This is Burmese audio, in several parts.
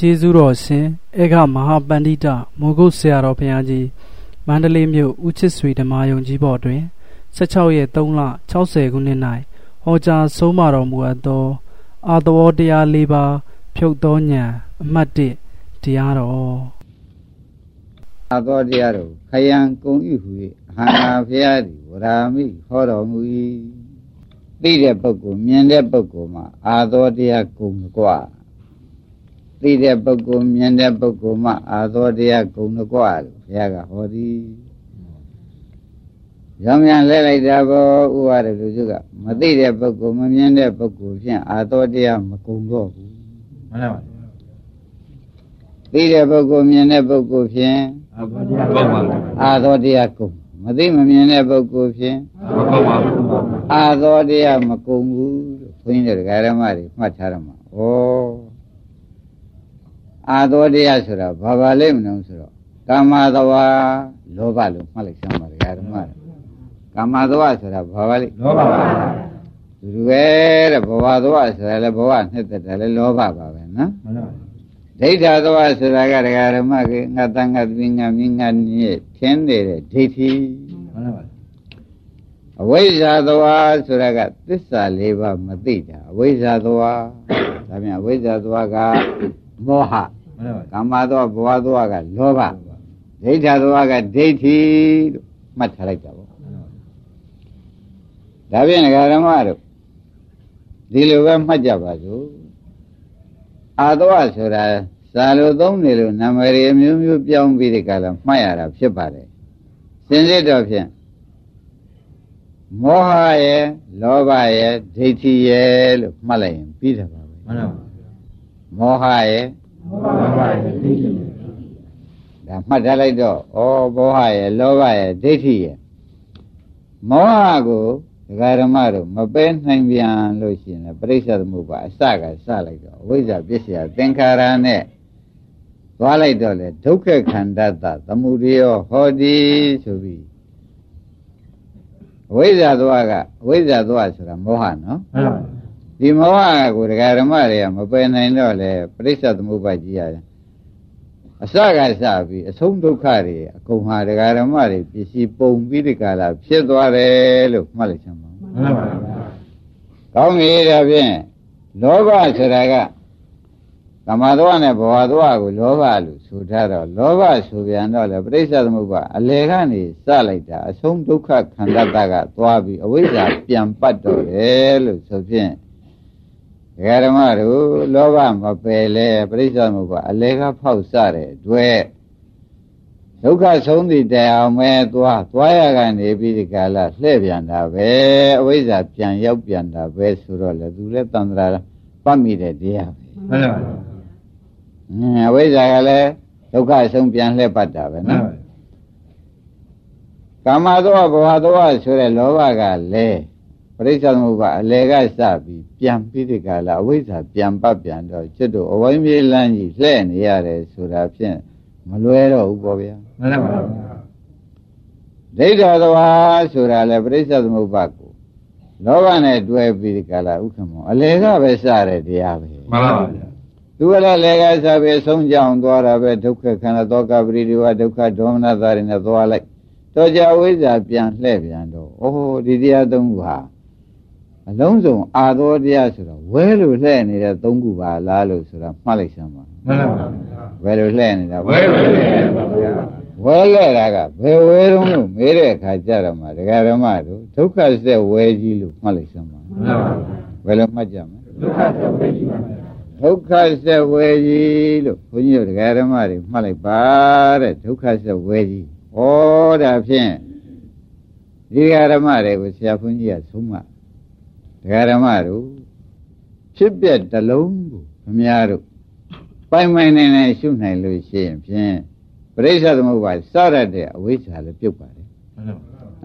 ကျေးဇူးတော်ရှင်အေကမဟာပန္တိတမိုးကုတ်ဆရာတော်ဘုရားကြီးမန္တလေးမြို့ဦးချစ်ဆွေဓမ္မယုံကြီးဘော်တွင်16ရက်3လ60ခုနှစ်၌ဟောကြားဆုံးမတော်မူအပ်သောအာသဝတရား၄ပါးဖြုတ်သောဉာဏ်အမှတ်1တရားတော်အာသောတရားတော်ခယံကုံဤဟူ၍ဟာနာဖျားသည်ဝရာမိဟောတော်မူ၏သိတဲ့ပုဂ္ဂိုလ်မြင်တဲ့ပုဂ္ဂိုလ်မှာအာသောတရားကုံကွာ သိတဲ့ပုဂ္ဂိုလ်မြင်တဲ့ပုဂ္ဂိုလ်မှအာသောတရားဂုဏကွာလို့ဘုရားကဟောသည်ရောင်မြန်လဲလိုက်တာဘောဥပါရလူစုကမသိတဲ့ပုဂ္ဂိုလ်မမြင်တဲ့ပုဂ္ဂိုလ်ဖြင့်အာသောတရားမကုံတော့ဘူးမှန်ပါပါသိတဲ့ပုဂ္ဂိုလ်မြင်တဲ့ပုဂ္ဂိုလ်ဖြင့်အာသောတရားကုံမသိမမြင်တဲ့ပုဂ္ဂိုလ်ဖြင့်မကုံပါဘူးအာသောတရားမကုံဘူးလို့ခွင်းတဲ့ဓမ္မတွေမှတ်ထားရမှာဩ အာသောတရားဆိုတာဘာပါလိမ့်မလို့ဆိုတော့ကာမသဝါလောဘလို့မှတ်လိုက်စမ်းပါလေဓမ္မကာမသဝါဆိုတာဘာပါလိမ့်လောဘပါလူပဲတဲ့ဘဝသဝါဆိုတာလည်းဘဝနှစ်သက်တယ်လည်းလောဘပါပဲနော်မှန်ပါဒိဋ္ဌသဝါဆိုတာကဒကာဓမ္မကငါတန်ငါပင်ငါမြင်ငါညစ်ထင်းနေတဲ့ဒိဋ္ဌိမှန်ပါအဝိဇ္ဇာသဝါဆိုတာကသစ္စာလေးပါးမသိတာအဝိဇ္ဇာသဝါဒါပြန်အဝိဇ္ဇာသဝါကမောဟ ကာမသောဘဝသောကလောဘဒိဋ္ဌသောကဒိဋ္ဌိလို့မှတ်ထားလိုက်တာပေါ့ဒါဖြင့်ငဃာရမတို့ဒီလိုပဲမှတ်ကြပါစို့အာသောဆိုတာစာလိုသုံးနေလို့နာမည်အမျိုးမျိုးပြောင်းပြီးဒီကလာမှတ်ရတာဖြစ်ပါတယ်စင်စစ်တော့ဖြင့်မောဟရဲ့လောဘရဲ့ဒိဋ္ဌိရဲ့လို့မှတ်လိုက်ရင်ပြီးတယ်ပါပဲမှန်ပါမောဟရဲ့ ဒါမှတ်ထားလိုက်တော့ဩဘောဟရဲ့လောဘရဲ့ဒိဋ္ဌိရဲ့မောဟကိုဒကာဓမ္မတို့မပဲနိုင်ပြန်လို့ရှိရင်ပြိဿသမုပ္ပါအစကစလိုက်တော့ဝိဇ္ဇာပစ္စယသင်္ခါရနဲ့သွားလိုက်တော့လေဒုက္ခခန္ဓာတသမုဒိယောဟောတိဆိုပြီးဝိဇ္ဇာသွားကဝိဇ္ဇာသွားဆိုတာမောဟနော်မှန်ပါ ဒီမောဟကိုဒကာဓမ္မတွေကမပယ်နိုင်တော့လေပရိစ္ဆေသမုပ္ပါကြီးရတယ်အစကစပြီးအဆုံးဒုက္ခတွေအကုန်ဟာဒကာဓမ္မတွေပစ္စည်းပုံပြီးဒီကလာဖြစ်သွားတယ်လို့မှတ်လိုက်ချင်ပါဘူးမှန်ပါပါကောင်းပြီဒါဖြင့်လောဘဆိုတာကသမာဓဝနဲ့ဘဝဓဝကိုလောဘလို့ဆိုထားတော့လောဘဆိုပြန်တော့လေပရိစ္ဆေသမုပ္ပါအလေကနေစလိုက်တာအဆုံးဒုက္ခခန္ဓာတကသွားပြီးအဝိဇ္ဇာပြန်ပတ်တော့တယ်လို့ဆိုဖြင့် ဒကာဓမ္မတို့လောဘမပယ်လဲပြိဿမှုကအလေကဖောက်စတဲ့အတွက်ဒုက္ခဆုံးသည့်တရားမဲသွားသွားရကနေပြီးဒီကလာလှည့်ပြန်တာပဲအဝိဇ္ဇာပြန်ရောက်ပြန်တာပဲဆိုတော့လေသူလည်းတန်ត្រာပတ်မိတဲ့တရားပဲမှန်ပါပါအဝိဇ္ဇာကလည်းဒုက္ခဆုံးပြန်လှည့်ပတ်တာပဲနော်ကာမသောဘဝသောဆိုတဲ့လောဘကလည်း ပရိစ္ဆေသမုပ္ပါအလေကစပြီးပြန်ပြီးဒီကလာအဝိဇ္ဇာပြန်ပတ်ပြန်တော့ကျွတ်တို့အဝိမေးလန်းကြီးလှဲ့နေရတယ်ဆိုတာဖြင့်မလွဲတော့ဘူးပေါ့ဗျာမှန်ပါပါဒိဋ္ဌသဝါဆိုတာလေပရိစ္ဆေသမုပ္ပါကိုလောဘနဲ့တွဲပြီးဒီကလာဥက္ကမောအလေကပဲစတဲ့တရားပဲမှန်ပါပါသူကလည်းလေကစားပြီးဆုံးကြောင်သွားတာပဲဒုက္ခခန္ဓာသောကပရိဒီဝဒုက္ခဒေါမနသာတွေနဲ့သွားလိုက်တော့ကြဝိဇ္ဇာပြန်လှဲ့ပြန်တော့အိုးဒီတရားသုံးခုဟာ အလုံးစုံအာသောတရားဆိုတော့ဝဲလို့လှဲ့နေတဲ့သုံးခုပါလားလို့ဆိုတာမှတ်လိုက်စမ်းပါမှန်ပါပါဝဲလို့လှဲ့နေတာဝဲလို့လှဲ့ပါဗျာဝဲလဲတာကဘယ်ဝဲတုံးလို့မေးတဲ့အခါကျတော့မှဒကာဓမ္မတို့ဒုက္ခဆက်ဝဲကြီးလို့မှတ်လိုက်စမ်းပါမှန်ပါပါဘယ်လိုမှတ်ကြမလဲဒုက္ခဆက်ဝဲကြီးပါဒုက္ခဆက်ဝဲကြီးလို့ဘုန်းကြီးတို့ဒကာဓမ္မတွေမှတ်လိုက်ပါတဲ့ဒုက္ခဆက်ဝဲကြီးဩဒါဖြင့်ဒီဒကာဓမ္မတွေကိုဆရာဘုန်းကြီးကဆုံးမ ဒကာဓမ္မတို့ဖြစ်ပြက်တလုံးကိုခမည်းတော်ပိုင်ပိုင်နိုင်နိုင်ရှုနိုင်လို့ရှိရင်ဖြင့်ပရိစ္ဆေသမုပ္ပါစရတဲ့အဝိဇ္ဇာလည်းပြုတ်ပါတယ်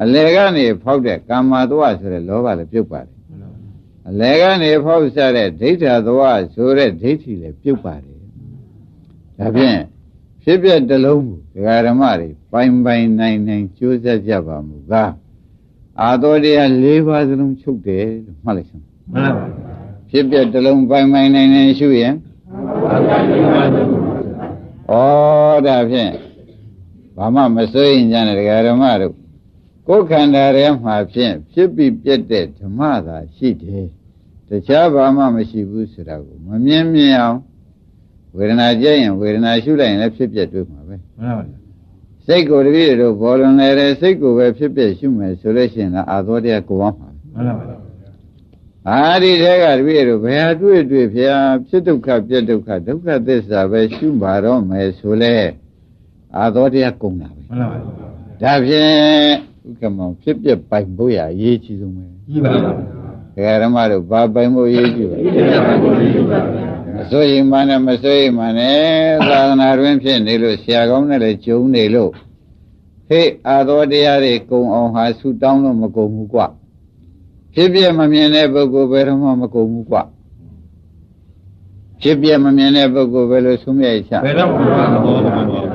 အလေကနေဖောက်တဲ့ကာမသွားဆိုတဲ့လောဘလည်းပြုတ်ပါတယ်အလေကနေဖောက်ဆက်တဲ့ဒိဋ္ဌသွားဆိုတဲ့ဒိဋ္ဌိလည်းပြုတ်ပါတယ်ဒါဖြင့်ဖြစ်ပြက်တလုံးကိုဒကာဓမ္မတွေပိုင်ပိုင်နိုင်နိုင်ကြိုးစားကြပါမူကား အာတော်တရား၄ပါးစလုံးချုပ်တယ်လို့မှတ်လိုက်စမ်းမှန်ပါပါဖြစ်ပြတလုံးပိုင်ပိုင်နိုင်နိုင်ရှုရင်ဒါဖြင့်ဘာမှမစိုးရင်ကြတဲ့ဒကာဓမ္မတို့ကိုယ်ခန္ဓာထဲမှာဖြင့်ဖြစ်ပြီးပြတ်တဲ့ဓမ္မသာရှိတယ်တခြားဘာမှမရှိဘူးဆိုတာကိုမမြင်မြင်အောင်ဝေဒနာကြည့်ရင်ဝေဒနာရှုလိုက်ရင်လည်းဖြစ်ပြတွေ့မှာပဲမှန်ပါဗျာ စိတ်ကိုတပည့်တို့ဘောလွန်နေတဲ့စိတ်ကိုပဲဖြစ်ပြရှုမယ်ဆိုလို့ရှိရင်အာသောတရားကိုအောင်မှာမှန်ပါဗျာအာဒီတဲကတပည့်တို့ဘယ်ဟာတွေ့တွေ့ဖျားဖြစ်ဒုက္ခပြက်ဒုက္ခဒုက္ခသစ္စာပဲရှုပါတော့မယ်ဆိုလဲအာသောတရားကုန်တာပဲမှန်ပါဗျာဒါဖြင့်ဥက္ကမောင်ဖြစ်ပြပိုင်ဖို့ရအရေးကြီးဆုံးပဲကြီးပါပါဒကာဓမ္မတို့ဘာပိုင်ဖို့အရေးကြီးပါ မစိုးရင်မှနဲ့မစိုးရင်မှနဲ့သာသနာတွင်ဖြစ်နေလို့ဆရာကောင်းနဲ့လည်းဂျုံနေလို့ဟေ့အာသောတရားတွေကုံအောင်ဟာဆူတောင်းလို့မကုံဘူးကွဖြစ်ပြမမြင်တဲ့ပုဂ္ဂိုလ်ဘယ်တော့မှမကုံဘူးကွဖြစ်ပြမမြင်တဲ့ပုဂ္ဂိုလ်ဘယ်လိုဆုံးမြတ်ချဘယ်တော့မှမဟုတ်ပါဘူး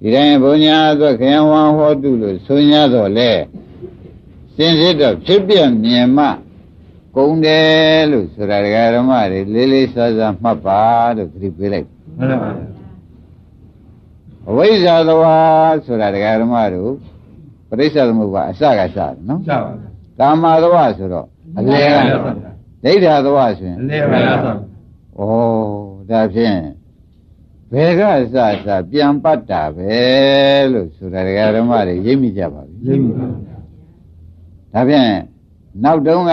ဒီတိုင်းဘုံညာအတွက်ခယံဝံဟောတုလို့ဆို냐တော့လေစင်စစ်တော့ဖြစ်ပြမြင်မှ ကုံတယ်လို့ဆိုတာဒကာဓမ္မတွေလေးလေးစားစားမှတ်ပါလို့ခရီးပေးလိုက်မှန်ပါပါအဝိဇ္ဇာသဝါဆိုတာဒကာဓမ္မတို့ပရိစ္ဆေသမုပ္ပါအစကစတယ်နော်စပါကာမသဝဆိုတော့အလဲကဒိဋ္ဌာသဝဆိုရင်အလဲပါဩဒါဖြင့်ဘယ်ကစစပြန်ပတ်တာပဲလို့ဆိုတာဒကာဓမ္မတွေရိပ်မိကြပါပြီရိပ်မိပါဒါဖြင့်နောက်တုန်းက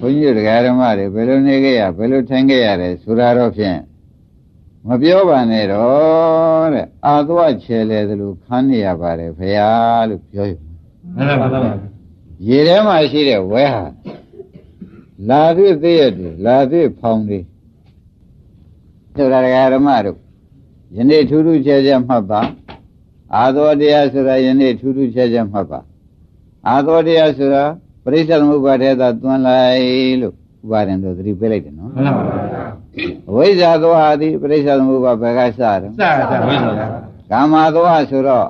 ဘုန်းကြီးတရားဓမ္မတွေဘယ်လိုနေခဲ့ရဘယ်လိုထိုင်ခဲ့ရတယ်ဆိုတာတော့ဖြင့်မပြောပါနဲ့တော့တဲ့အာသွားချဲလေသလိုခန်းနေရပါတယ်ဖရာလို့ပြောယူမှန်ပါပါရေထဲမှာရှိတဲ့ဝဲဟာလာသည့်သေးရတယ်လာသည့်ဖောင်းလေးဆိုတာတရားဓမ္မတို့ယနေ့ထူးထူးခြားခြားမှတ်ပါအာသောတရားဆိုတာယနေ့ထူးထူးခြားခြားမှတ်ပါအာသောတရားဆိုတာ ပရိစ္ဆေသမုပ္ပါဒေသာသွန်းလိုက်လို့ဥပါရင်တို့သတိပေးလိုက်တယ်နော်မှန်ပါပါအဝိဇ္ဇာသောဟာသည်ပရိစ္ဆေသမုပ္ပါဘယ်ကစတယ်စတယ်ဝိဇ္ဇာကာမသောဟာဆိုတော့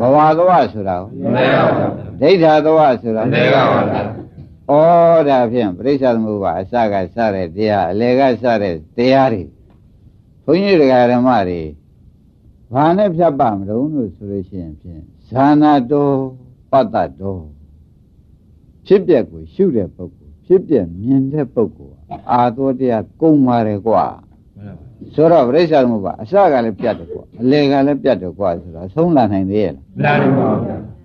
ဘဝသောဟာဆိုတာဒိဋ္ဌာသောဟာဆိုတာဩဒါဖြင့်ပရိစ္ဆေသမုပ္ပါအစကစတဲ့တရားအလယ်ကစတဲ့တရားတွေဘုန်းကြီးတရားဓမ္မတွေဘာနဲ့ဖြတ်ပါမလို့လို့ဆိုလို့ရှိရင်ဖြင့်ဇာနာတော်ပတ္တတော် ဖြစ်ပျက်ကိုရှုတဲ့ပုဂ္ဂိုလ်ဖြစ်ပျက်မြင်တဲ့ပုဂ္ဂိုလ်အာသောတရားကုန်ပါတယ်ကွာဆိုတော့ပြိဿသမုပ္ပါအစကလည်းပြတ်တယ်ကွာအလယ်ကလည်းပြတ်တယ်ကွာဆိုတော့ဆုံးလာနိုင်သေးရဲ့လားမလာပါဘူး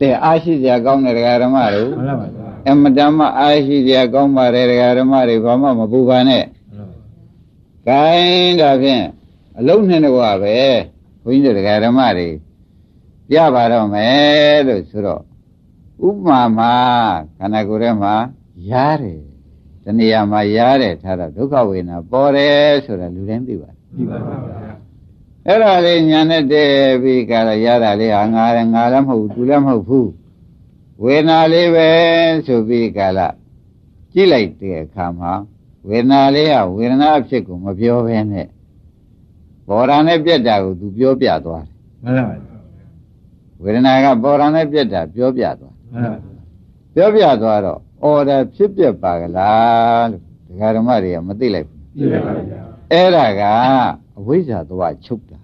တဲ့အာရှိစရာကောင်းတဲ့ဒကာဓမ္မတို့မှန်ပါပါအမတမအာရှိစရာကောင်းပါတယ်ဒကာဓမ္မတွေဘာမှမပူပါနဲ့ဂိုင်းဒါဖြင့်အလုံးနဲ့တော့ပဲဘုန်းကြီးတို့ဒကာဓမ္မတွေပြပါတော့မယ်လို့ဆိုတော့ ဥပမာမှာခန္ဓာကိုယ်ထဲမှာရားတယ်တဏှာမှာရားတယ်ထားတော့ဒုက္ခဝေဒနာပေါ်တယ်ဆိုတာလူတိုင်းသိပါတယ်သိပါပါအဲ့ဒါလေးညာနဲ့တည်းပြီးကြတော့ရတာလေးဟာငါလည်းငါလည်းမဟုတ်ဘူးသူလည်းမဟုတ်ဘူးဝေဒနာလေးပဲဆိုပြီးကြလားကြည့်လိုက်တဲ့အခါမှာဝေဒနာလေးကဝေဒနာအဖြစ်ကိုမပြောဘဲနဲ့ဘောရနဲ့ပြက်တာကိုသူပြောပြသွားတယ်မှန်ပါပါဝေဒနာကဘောရနဲ့ပြက်တာပြောပြသွား ပြောပြသွားတော့အော်ဒါဖြစ်ပြပါကလားလို့ဒကာဓမ္မတွေကမသိလိုက်ဘူးသိပါပါဗျာအဲ့ဒါကအဝိဇ္ဇာသွားချုပ်တာ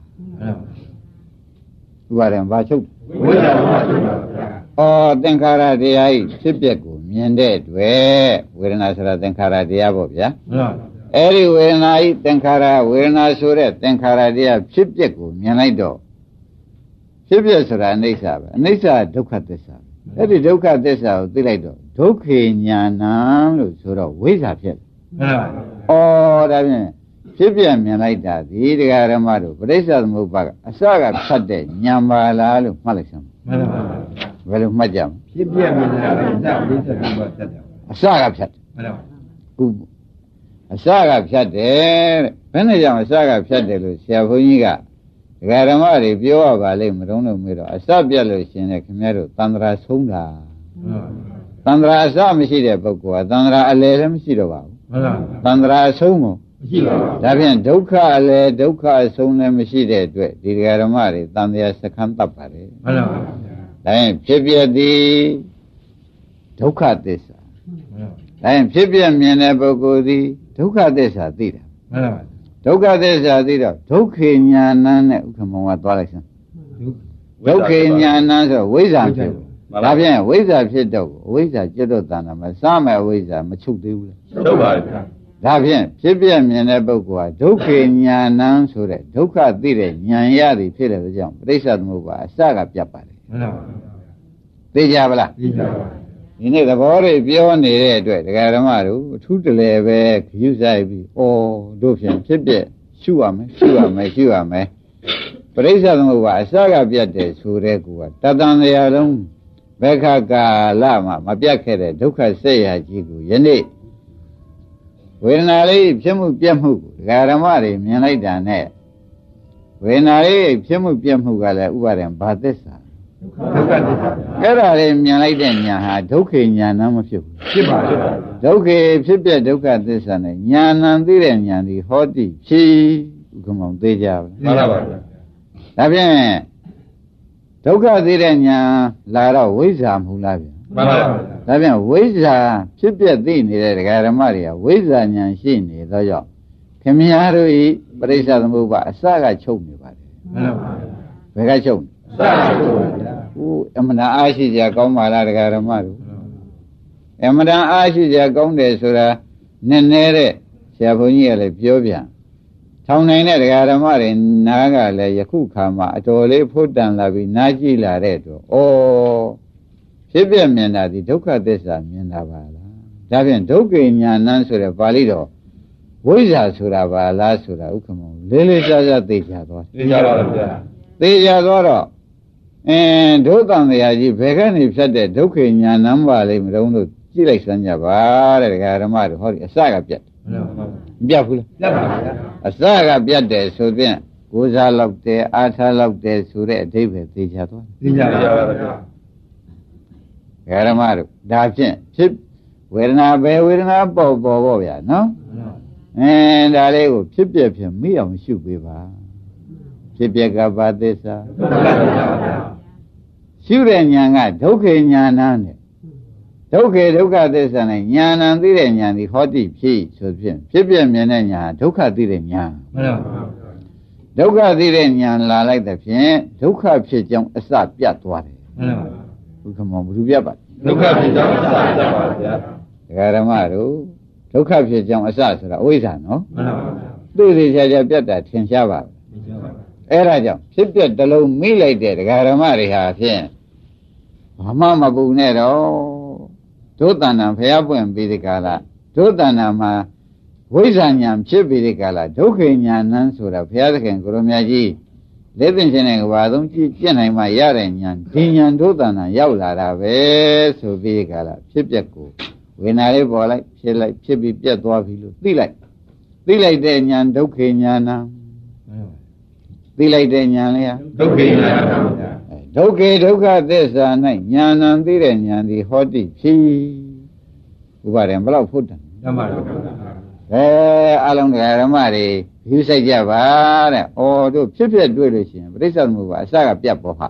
ဥပါဒံဘာချုပ်ဝိဇ္ဇာသွားချုပ်တာဗျာအော်သင်္ခါရတရားဤဖြစ်ပြကိုမြင်တဲ့တွေ့ဝေဒနာဆိုတာသင်္ခါရတရားပေါ့ဗျာမှန်ပါအဲ့ဒီဝေဒနာဤသင်္ခါရဝေဒနာဆိုတဲ့သင်္ခါရတရားဖြစ်ပြကိုမြင်လိုက်တော့ဖြစ်ပြဆိုတာအနိစ္စပဲအနိစ္စဒုက္ခသစ္စာ အဲ့ဒီဒုက္ခသစ္စာကိုသိလိုက်တော့ဒုက္ခေညာဏလို့ဆိုတော့ဝိဇ္ဇာဖြစ်တယ်မှန်ပါဩဒါဖြင့်ဖြစ်ပြမြင်လိုက်တာဒီတရားဓမ္မတို့ပရိစ္ဆေသမုပ္ပါကအစကဖြတ်တဲ့ညာပါလားလို့မှတ်လိုက်စမ်းမှန်ပါဘယ်လိုမှတ်ကြမလဲဖြစ်ပြမြင်တာကအစပရိစ္ဆေသမုပ္ပါဖြတ်တယ်အစကဖြတ်တယ်မှန်ပါခုအစကဖြတ်တယ်တဲ့ဘယ်နဲ့ကြောင့်အစကဖြတ်တယ်လို့ဆရာဘုန်းကြီးက ဒကာဓမ္မတွေပြောရပါလိမ့်မတုံးလို့မေးတော့အစပြတ်လို့ရှင်တဲ့ခင်ဗျားတို့တန္တရာဆုံးတာတန္တရာအစမရှိတဲ့ပုဂ္ဂိုလ်ကတန္တရာအလယ်လည်းမရှိတော့ပါဘူးတန္တရာအဆုံးကိုမရှိပါဘူးဒါဖြင့်ဒုက္ခအလယ်ဒုက္ခအဆုံးလည်းမရှိတဲ့အတွက်ဒီဒကာဓမ္မတွေတန်တရားစခန်းတပ်ပါတယ်မှန်ပါပါဒါရင်ဖြစ်ပြသည်ဒုက္ခသစ္စာဒါရင်ဖြစ်ပြမြင်တဲ့ပုဂ္ဂိုလ်သည်ဒုက္ခသစ္စာသိတာမှန်ပါပါ ဒုက္ခသစ္စာသိတော့ဒုက္ခေညာဏနဲ့ဥက္ကမောကသွားလိုက်စမ်းဒုက္ခေညာဏဆိုဝိဇ္ဇာဖြစ်ဘူးဒါဖြင့်ဝိဇ္ဇာဖြစ်တော့အဝိဇ္ဇာจิตတော့တဏ္ဍမစမဲ့အဝိဇ္ဇာမချုပ်သေးဘူးလားချုပ်ပါဗျာဒါဖြင့်ဖြစ်ပြမြင်တဲ့ပုဂ္ဂိုလ်ဟာဒုက္ခေညာဏဆိုတဲ့ဒုက္ခသိတဲ့ဉာဏ်ရသည်ဖြစ်တဲ့ကြောင့်ပြိဿသမုပ္ပါအစကပြတ်ပါတယ်မှန်ပါပါသိကြပါလားသိကြပါ ဒီနေ့သဘောတွေပြောနေတဲ့အတွက်ဒကာဓမ္မတို့အထူးတလဲပဲခရုဆိုင်ပြီးဩတို့ဖြင့်ဖြစ်ပြရှုရမယ်ရှုရမယ်ရှုရမယ်ပရိစ္ဆေသမုပ္ပါအစကပြတ်တယ်ဆိုတဲ့ကူကတတန်တရားလုံးဘက္ခကာလမှာမပြတ်ခဲ့တဲ့ဒုက္ခစိတ်ရကြီးကိုယနေ့ဝေဒနာလေးဖြစ်မှုပြတ်မှုကိုဒကာဓမ္မတွေမြင်လိုက်တာနဲ့ဝေဒနာလေးဖြစ်မှုပြတ်မှုကလည်းဥပါဒံဘာသစ္စာ ဒုက္ခသစ္စာအဲ့ဒါလေးမြင်လိုက်တဲ့ညာဟာဒုက္ခညာဏမဖြစ်ဘူးဖြစ်ပါဖြစ်ပါဒုက္ခဖြစ်ပြဒုက္ခသစ္စာနဲ့ညာဏသိတဲ့ညာဒီဟောတိဖြစ်ဥက္ကမောင်သေးကြပါမှန်ပါပါဗျာဒါဖြင့်ဒုက္ခသိတဲ့ညာလာတော့ဝိဇ္ဇာမူလားဗျာမှန်ပါပါဒါဖြင့်ဝိဇ္ဇာဖြစ်ပြသိနေတဲ့ဒကာဓမ္မတွေကဝိဇ္ဇာညာရှိနေသောကြောင့်ခင်ဗျားတို့ဤပရိစ္ဆသမုပ္ပါအစကချုပ်နေပါတယ်မှန်ပါပါဘယ်ကချုပ်နေစတာချုပ်ပါဗျာ ဦးအမှန်တရားအားရှိကြကောင်းပါလားဒကာဓမ္မတို့အမှန်တန်အားရှိကြကောင်းတယ်ဆိုတာနည်းနည်းတဲ့ဆရာဘုန်းကြီးကလည်းပြောပြန်ထောင်နိုင်တဲ့ဒကာဓမ္မတွေနားကလည်းယခုခါမှာအတော်လေးဖုတ်တန်လာပြီးနားကြည့်လာတဲ့အတွက်ဩဖြစ်ပြမြင်တာဒီဒုက္ခသစ္စာမြင်တာပါလားဒါဖြင့်ဒုက္ခညာဏဆိုတဲ့ပါဠိတော်ဝိဇ္ဇာဆိုတာပါလားဆိုတာဥက္ကမောလေးလေးစားစားသိကြသွားသိကြပါဗျာသိကြသွားတော့ အင်းဒုသံတရားကြီးဘယ်ကနေဖြတ်တဲ့ဒုက္ခညာဏပါလိမ့်မတော့လို့ကြည့်လိုက်စမ်းကြပါတဲ့ဒကာဓမ္မတို့ဟောဒီအစကပြတ်မှန်ပါပါမပြတ်ဘူးလားလက်ပါဗျာအစကပြတ်တယ်ဆိုဖြင့်ကိုးစားလောက်တယ်အားထားလောက်တယ်ဆိုတဲ့အဓိပ္ပာယ်သိကြသွားသိကြပါဗျာဒကာဓမ္မတို့ဒါဖြင့်ဖြစ်ဝေဒနာပဲဝေဒနာပေါ့ပေါ့ပေါ့ဗျာနော်အင်းဒါလေးကိုဖြစ်ပြဖြစ်မိအောင်ရှုပေးပါ ဖြစ်ပြကဘာသစ္စာဒုက္ခသစ္စာဗျာရှုတဲ့ဉာဏ်ကဒုက္ခဉာဏ်နဲ့ဒုက္ခဒုက္ခသစ္စာနဲ့ဉာဏ်ံသိတဲ့ဉာဏ်ဒီဟောတိဖြစ်ဆိုဖြင့်ဖြစ်ပြမြင်တဲ့ဉာဏ်ဒုက္ခသိတဲ့ဉာဏ်မှန်ပါပါဒုက္ခသိတဲ့ဉာဏ်လာလိုက်တဲ့ဖြင့်ဒုက္ခဖြစ်ကြောင်းအစပြတ်သွားတယ်မှန်ပါပါဘုခမောဘုရားပြတ်ပါဒုက္ခဖြစ်ကြောင်းအစကြပါဗျာဒကာဓမ္မတို့ဒုက္ခဖြစ်ကြောင်းအစဆိုတာအဝိဇ္ဇာနော်မှန်ပါပါသိသိချာချာပြတ်တာထင်ရှားပါသိကြပါဗျာ အဲ့ဒါကြောင့်ဖြစ်ပြတစ်လုံးမိလိုက်တဲ့ဒကာဓမ္မတွေဟာဖြင့်ဘာမှမပူနဲ့တော့ဒုတဏ္ဏဖျားပွင့်ပြီးဒီကလာဒုတဏ္ဏမှာဝိဇ္ဇာဉာဏ်ဖြစ်ပြီးဒီကလာဒုက္ခဉာဏ်နန်းဆိုတာဘုရားသခင်ကိုရမကြီးလက်သင်ခြင်းနဲ့ကဘာသုံးကြည့်ပြနိုင်မှရတဲ့ဉာဏ်ဒီဉာဏ်ဒုတဏ္ဏရောက်လာတာပဲဆိုပြီးဒီကလာဖြစ်ပြက်ကိုဝေနာလေးပေါ်လိုက်ဖြစ်လိုက်ဖြစ်ပြီးပြက်သွားပြီလို့သိလိုက်သိလိုက်တဲ့ဉာဏ်ဒုက္ခဉာဏ်နံ သိလိုက်တဲ့ဉာဏ်လေးဟာဒုက္ခညာပါဗျာအဲဒုက္ခေဒုက္ခသစ္စာ၌ဉာဏံသိတဲ့ဉာဏ်ဒီဟောတိဖြစ်ဥပါရင်ဘယ်လောက်ဖို့တန်ဓမ္မတော်အဲအလုံးတရားဓမ္မတွေယူဆိုင်ကြပါတဲ့။ဩတို့ဖြစ်ဖြစ်တွေ့လို့ရှိရင်ပြိဿသမုပ္ပါအစကပြတ်ပေါ်ဟာ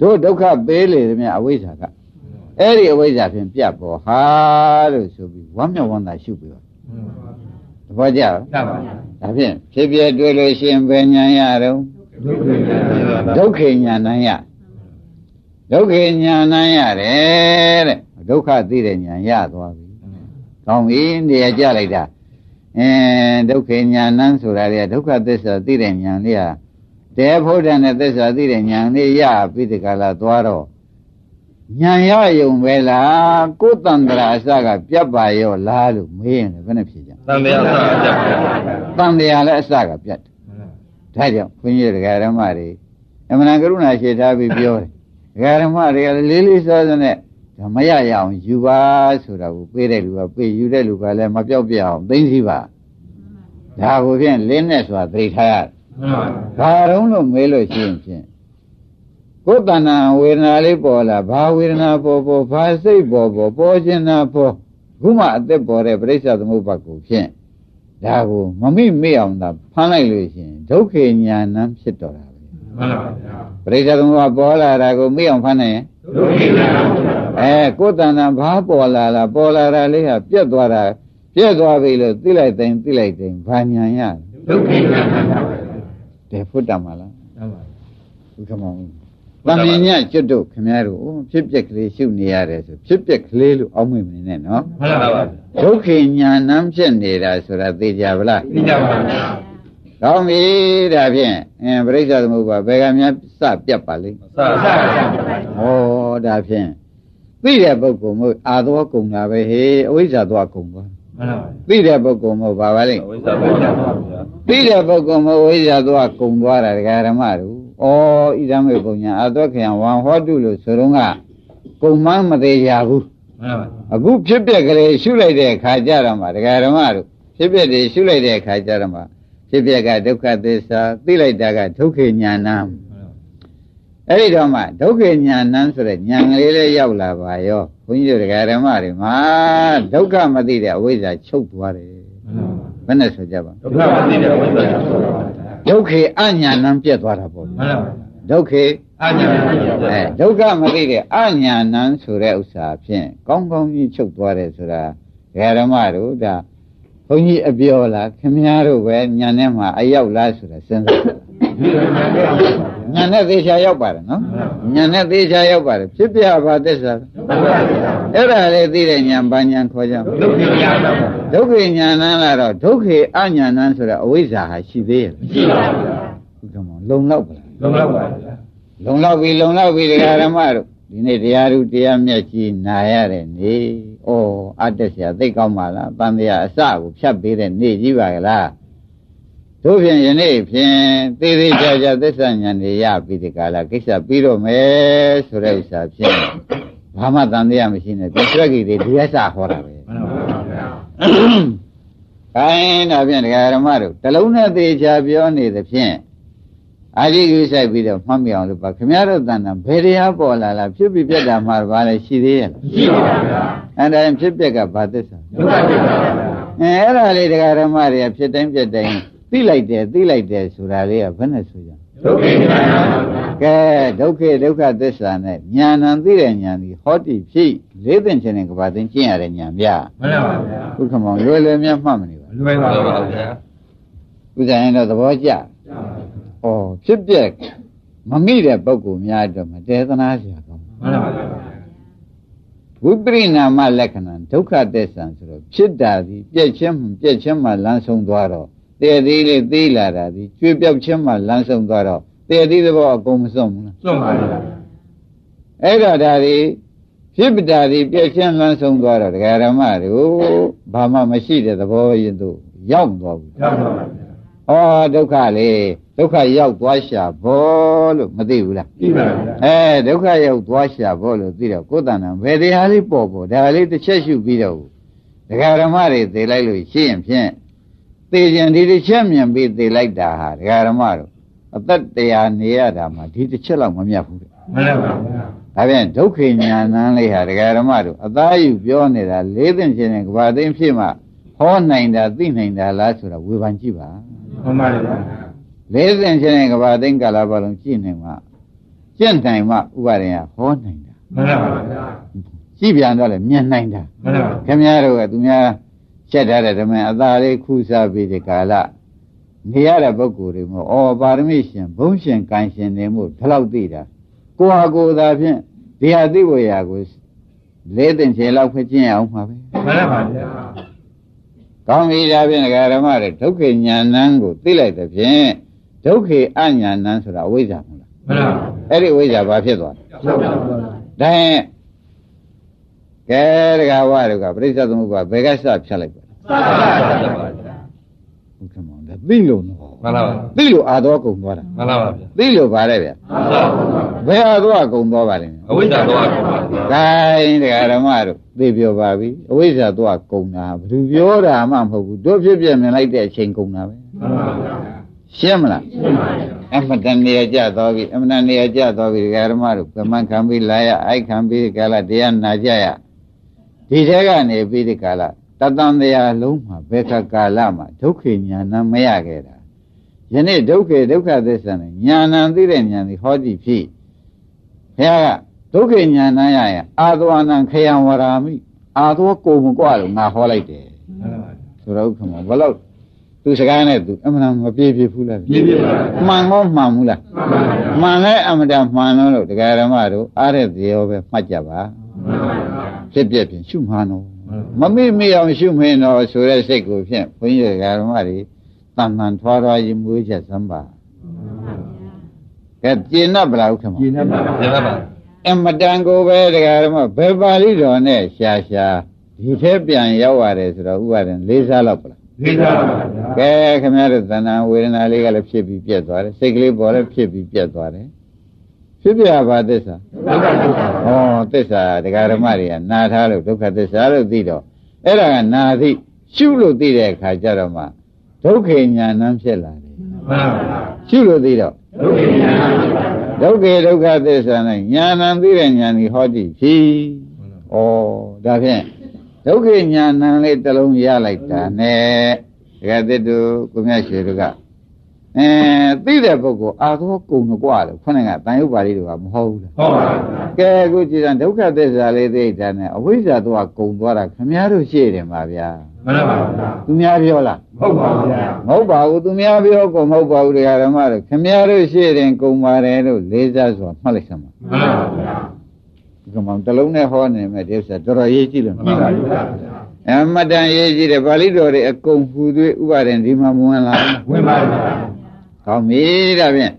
တို့ဒုက္ခပေးလေသမျှအဝိဇ္ဇာကအဲ့ဒီအဝိဇ္ဇာဖြင့်ပြတ်ပေါ်ဟာလို့ဆိုပြီးဝမ်းမြောက်ဝမ်းသာရှုပြီးတော့ သဘောကျလားဓမ္မပါဒါဖြင့်ဖြစ်ဖြစ်တွေ့လို့ရှိရင်ဘယ်ဉာဏ်ရတော့ဒုက္ခညာပါဒုက္ခဉာဏ်ရဒုက္ခဉာဏ်ရတယ်တဲ့ဒုက္ခသိတဲ့ဉာဏ်ရသွားပြီ။ကောင်းပြီနေရာကြလိုက်တာအင်းဒုက္ခဉာဏ်ဆိုတာလေဒုက္ခသစ္စာသိတဲ့ဉာဏ်လေးဟာတေဖို့တန်တဲ့သစ္စာသိတဲ့ဉာဏ်လေးရပြီးဒီကလာသွားတော့ဉာဏ်ရယုံပဲလားကိုယ်တန်တရာအစကပြတ်ပါရောလားလို့မေးရင်လည်းဘယ်နဲ့ဖြေ ကြသံဃာဆရာကြပါဗျာ။တန်တရားလည်းအစကပြတ်တယ်။ဒါကြောင့်ခွန်ကြီးတရားဓမ္မတွေအမှန်ကရုဏာရှိထားပြီးပြောတယ်။တရားဓမ္မတွေကလည်းလေးလေးစားစားနဲ့ဓမ္မရရအောင်ယူပါဆိုတာကိုပေးတဲ့လူကပေးယူတဲ့လူကလည်းမပြောက်ပြအောင်သိသိပါ။ဒါကိုဖြင့်လင်းနဲ့ဆိုတာသိထားရတယ်မှန်ပါ။ဘာတုံးလို့မေးလို့ရှိရင်ဖြင့်ကိုယ်တဏ္ဍဝေဒနာလေးပေါ်လာဘာဝေဒနာပေါ်ပေါ်ဘာစိတ်ပေါ်ပေါ်ပေါ်ခြင်းနာပေါ် ခုမှအသက်ပေါ်တဲ့ပြိဿသမုပ္ပါကိုဖြင့်ဒါကိုမမိမေ့အောင်သာဖမ်းလိုက်လို့ရှိရင်ဒုက္ခညာဏ်ဖြစ်တော်တာပဲမှန်ပါဗျာပြိဿသမုပ္ပါပေါ်လာတာကိုမေ့အောင်ဖမ်းနိုင်ရင်ဒုက္ခညာပါဗျာအဲကိုယ်တဏ္ဍဘာပေါ်လာလားပေါ်လာတာလေးဟာပြတ်သွားတာပြပြက်သွားပြီလို့သိလိုက်တိုင်းသိလိုက်တိုင်းဘာညာရဒုက္ခဉာဏ်ပါဗျာတယ်ဖွတ်တတ်မှာလားဟုတ်ပါဘုခမောင်တ န်မြင်ညကျွတ်တို့ခင်ဗျားတို့အိုးဖြစ်ပျက်ကလေးရှုနေရတယ်ဆိုဖြစ်ပျက်ကလေးလို့အောက်မေ့မနေနဲ့နော်မှန်ပါပါဒုက္ခညာဏ်ဖြစ်နေတာဆိုတာသိကြဗလားသိကြပါဗျာကောင်းပြီဒါဖြင့်အင်းပြိဿသမုပ္ပါဘယ်ကများစပြတ်ပါလိမ့်စစပါဩဒါဖြင့်သိတဲ့ပုဂ္ဂိုလ်မို့အာသောကုံတာပဲဟေးအဝိဇ္ဇာသွားကုံသွားမှန်ပါသိတဲ့ပုဂ္ဂိုလ်မို့ဘာပါလိမ့်ဝိသဘောဗျာသိတဲ့ပုဂ္ဂိုလ်မို့ဝိဇ္ဇာသွားကုံသွားတာဒကာရမတို့ ဩဣဒမေပုံညာအာသောခယံဝံဟောတုလို့ဆိုတော့ကကုံမမသေးရဘူးမှန်ပါအခုဖြစ်ပျက်ကလေးရှုလိုက်တဲ့အခါကျတော့မှဒကာရမတို့ဖြစ်ပျက်တွေရှုလိုက်တဲ့အခါကျတော့မှဖြစ်ပျက်ကဒုက္ခသစ္စာသိလိုက်တာကဒုက္ခညာဏအဲ့ဒီတော့မှဒုက္ခညာဏဆိုတဲ့ညာကလေးလေးရောက်လာပါရောဘုန်းကြီးတို့ဒကာရမတွေမှာဒုက္ခမသိတဲ့အဝိဇ္ဇာချုပ်သွားတယ်ဘယ်နဲ့ဆိုကြပါဒုက္ခမသိတဲ့ဝိသဘောဆိုတာ ဒုက္ခအညာဏပြတ်သွားတာပေါ့မှန်ပါဒုက္ခအာညာအဲဒုက္ခမသိတဲ့အညာဏဆိုတဲ့ဥစ္စာဖြင့်ကောင်းကောင်းကြီးချုပ်သွားတယ်ဆိုတာဒကာရမတို့ဒါဘုန်းကြီးအပြောလားခင်ဗျားတို့ပဲညာနဲ့မှအရောက်လားဆိုတာစဉ်းစား ညာနဲ့သေချာရောက်ပါတယ်နော်ညာနဲ့သေချာရောက်ပါတယ်ဖြစ်ပြပါသစ္စာအဲ့ဒါလေသိတဲ့ညာဘာညာခေါ်ကြမလဲဒုက္ခဉာဏ်ပါဒုက္ခညာဏလာတော့ဒုက္ခအညာဏဆိုတဲ့အဝိဇ္ဇာဟာရှိသေးရဲ့ရှိပါဗျာဘုရားမောလုံလောက်ပါလားလုံလောက်ပါဗျာလုံလောက်ပြီလုံလောက်ပြီဒကာရမတို့ဒီနေ့တရားဓုတရားမြတ်ကြီးနာရတဲ့နေ့ဩအတ္တဆရာသိတ်ကောင်းပါလားတန်တရားအစကိုဖြတ်ပေးတဲ့နေ့ကြီးပါကလား တို့ဖြင့်ယနေ့ဖြင့်သေသေးချာချာသစ္စာဉာဏ်တွေရပြီဒီကလာကိစ္စပြီးတော့မယ်ဆိုတဲ့ဥစ္စာဖြင့်ဘာမှတန်တရားမရှိနဲ့ပြည့်စွက်ကြီးတွေဒီအစဟောတာပဲမှန်ပါဗျာခိုင်းဒါဖြင့်ဒကာရမတို့တလုံးနဲ့သေချာပြောနေသဖြင့်အာရိယူဆိုင်ပြီးတော့မှတ်မိအောင်လို့ပါခမရတို့တန်တာဘယ်တရားပေါ်လာလားဖြစ်ပြီးပြက်တာမှာဘာလဲရှိသေးရဲ့လားရှိပါဗျာအဲ့ဒါရင်ဖြစ်ပြက်ကဘာသစ္စာဒုက္ခသစ္စာဗျာအဲအဲ့ဒါလေးဒကာရမတွေကဖြစ်တိုင်းပြက်တိုင်း သိလိုက်တယ်သိလိုက်တယ်ဆိုတာလေးကဘယ်နဲ့ဆိုကြဒုက္ခဉာဏ်ပါဗျာကဲဒုက္ခဒုက္ခသစ္စာနဲ့ဉာဏ်ံသိတဲ့ဉာဏ်ဒီဟောတိဖြစ်လေးသိင်ခြင်းနဲ့ကဘာသိင်ကျင့်ရတဲ့ဉာဏ်ဗျာမှန်ပါဗျာဥက္ကမောင်လွယ်လွယ်များမှတ်မနေပါဘူးလွယ်ပါပါဗျာဥစ္စာရင်တော့သဘောကျဩဖြစ်ပြက်မမိတဲ့ပုဂ္ဂိုလ်များအတွက်မတေသနာစရာကောင်းမှန်ပါဗျာဝိပရိနာမလက္ခဏာဒုက္ခသစ္စာဆိုတော့ဖြစ်တာဒီပြက်ချင်းပြက်ချင်းမှလမ်းဆုံးသွားတော့ တည်သေးလေးသေးလာတာဒီကျွေးပြောက်ချင်းမှလမ်းဆုံးသွားတော့တည်သေးသဘောအကုန်မဆုံးဘူးလားစွန့်ပါဗျာအဲ့တော့ဒါဒီဖြစ်ပတာဒီပြက်ချင်းလမ်းဆုံးသွားတော့ဒကာရမတို့ဘာမှမရှိတဲ့သဘောရင်တို့ရောက်မသွားဘူးရောက်ပါဗျာဩဒုက္ခလေဒုက္ခရောက်သွားရှာဘောလို့မသိဘူးလားပြီးပါဗျာအဲဒုက္ခရောက်သွားရှာဘောလို့သိတော့ကိုယ်တဏ္ဍာဘယ်တရားလေးပေါ်ပေါ်ဒါလေးတစ်ချက်ရှုပြီးတော့ဒကာရမတွေသိလိုက်လို့ရှိရင်ဖြင့် သိခြင်းဒီတစ်ချက်မြင်ပြီးသိလိုက်တာဟာဒကာရမတို့အသက်တရားနေရတာမှဒီတစ်ချက်လောက်မမြတ်ဘူးတဲ့မှန်ပါဗျာဒါပြန်ဒုက္ခညာဏန်းလေးဟာဒကာရမတို့အသားယူပြောနေတာလေးသိင်ချင်းနဲ့ကဘာသိင်ဖြစ်မှဟောနိုင်တာသိနိုင်တာလားဆိုတာဝေဖန်ကြည့်ပါမှန်ပါဗျာလေးသိင်ချင်းနဲ့ကဘာသိင်ကာလပတ်လုံးကြည့်နေမှကျင့်နိုင်မှဥပါရင်ကဟောနိုင်တာမှန်ပါဗျာကြည့်ပြန်တော့လေမြင်နိုင်တာမှန်ပါခင်ဗျားတို့ကသူများ ချက်ထားတဲ့ဓမ္မအသာလေးခုစားပြီးဒီကာလနေရတဲ့ပုဂ္ဂိုလ်တွေမို့ဩပါရမီရှင်ဘုံရှင်ကံရှင်နေမှုဒီလောက်သိတာကိုဟာကိုယ်သာဖြင့်ဒီဟာသိဝေရာကိုလေးသိင်ချေလောက်ဖြစ်ခြင်းအောင်မှာပဲမှန်ပါဗျာကောင်းပြီဒါဖြင့်ဒကာရမတွေဒုက္ခညာဏန်းကိုသိလိုက်တဲ့ဖြင့်ဒုက္ခအညာဏန်းဆိုတာအဝိဇ္ဇာမဟုတ်လားမှန်ပါအဲ့ဒီအဝိဇ္ဇာဘာဖြစ်သွားလဲရောက်ပါဗျာဒါရင် ကဲဒကာဝတို့ကပြိဿသမုပ္ပါဘယ်ကစဖြတ်လိုက်ပါစပါပါဗျာဘုခမောင်ဒါသိလို့နော်မှန်ပါပါသိလို့အာသောကုံသွားတာမှန်ပါဗျာသိလို့ပါလေဗျမှန်ပါပါဘယ်အာသောကုံသွားပါလဲအဝိဇ္ဇာတော့ပါဗျာဂိုင်းဒကာဓမ္မတို့သိပြောပါပြီအဝိဇ္ဇာသွားကုံတာဘယ်သူပြောတာမှမဟုတ်ဘူးတို့ဖြစ်ပြမြင်လိုက်တဲ့အချိန်ကုံတာပဲမှန်ပါဗျာရှင်းမလားရှင်းပါဗျာအမတန်နေရာကြသွားပြီအမတန်နေရာကြသွားပြီဒကာဓမ္မတို့ဗမန်ခံပြီးလာရအိုက်ခံပြီးကာလတရားနာကြရ ဒီထဲကနေပြီးဒီကာလတတန်တရားလုံးမှာဘယ်ခါကာလမှာဒုက္ခညာဏမရခဲ့တာယနေ့ဒုက္ခဒုက္ခသစ္စာနဲ့ညာဏသိတဲ့ညာဒီဟောကြည့်ဖြစ်ဘုရားကဒုက္ခညာဏရရင်အာသဝနံခယံဝရာမိအာသောကိုမကွာလို့ငါဟောလိုက်တယ်မှန်ပါဗျာဆိုတော့ဥက္ကမဘလို့သူစကားနဲ့သူအမှန်မပြေပြေဘူးလားပြည့်ပြည့်ပါမှန်ကောမှန်ဘူးလားမှန်ပါဗျာမှန်လဲအမှန်တန်မှန်လို့လို့တရားဓမ္မတို့အားတဲ့သေရောပဲမှတ်ကြပါမှန်ပါဗျာ ဖြစ်ပြဖြစ်ရှုမှန်တော့မမိမိအောင်ရှုမင်းတော့ဆိုတဲ့စိတ်ကိုဖြင့်ဘုန်းကြီးတရားဓမ္မတွေတန်တန်ထွားထွားရင်မွေးချက်စမ်းပါကဲကျင့်납ဗလားဥက္ကမပြည့်နေပါပြည့်ပါအမတန်ကိုပဲတရားဓမ္မဘယ်ပါဠိတော်နဲ့ရှာရှာဒီထဲပြန်ရောက်ရတယ်ဆိုတော့ဥပါဒံလေးစားလောက်ပလားလေးစားပါဗျာကဲခင်ဗျားတို့သဏ္ဍာန်ဝေဒနာလေးကလည်းဖြစ်ပြီးပြတ်သွားတယ်စိတ်ကလေးပေါ်လည်းဖြစ်ပြီးပြတ်သွားတယ် ဖြစ်ပြပါသစ္စာဒုက္ခဒုက္ခဩသစ္စာတရားဓမ္မတွေကနာထားလို့ဒုက္ခသစ္စာလို့သိတော့အဲ့ဒါကနာသိရှုလို့သိတဲ့အခါကျတော့မှဒုက္ခဉာဏ်ဖြစ်လာတယ်မှန်ပါဗျာရှုလို့သိတော့ဒုက္ခဉာဏ်ပါဗျာဒုက္ခဒုက္ခသစ္စာနဲ့ဉာဏ်သိတဲ့ဉာဏ်ကြီးဟောတိဖြစ်ဩဒါဖြင့်ဒုက္ခညာဏ်လေးတစ်လုံးရလိုက်တာနဲ့ဒကာသစ်တို့ကိုမြတ်ရွှေတို့က အဲသိတဲ့ပုဂ္ဂိုလ်အာသောကုံကွာလို့ခொနဲ့ကတန်ရုပ်ပါဠိတို့ကမဟုတ်ဘူးလားဟုတ်ပါဗျာကဲအခုကြည်စံဒုက္ခသစ္စာလေးသိတာနဲ့အဝိဇ္ဇာတော့ကုံသွားတာခမည်းတော်ရှိတယ်မှာဗျာမှန်ပါဗျာသူများပြောလားဟုတ်ပါဗျာမဟုတ်ပါဘူးသူများပြောကုန်မဟုတ်ပါဘူးတရားဓမ္မတို့ခမည်းတော်ရှိတယ်ကုံပါတယ်လို့လေးစားစွာမှတ်လိုက်စမ်းပါမှန်ပါဗျာဒီကမောင်တစ်လုံးနဲ့ဟောနေမယ်ဒီဥစ္စာတော်တော်ရေးကြည့်လို့မှန်ပါဗျာအမတန်ရေးကြည့်တယ်ပါဠိတော်တွေအကုန်ဟူသွေးဥပါဒင်ဒီမှာမဝင်လာဘူးဝင်ပါဗျာ ကောင်းပြီဒါဖြင့်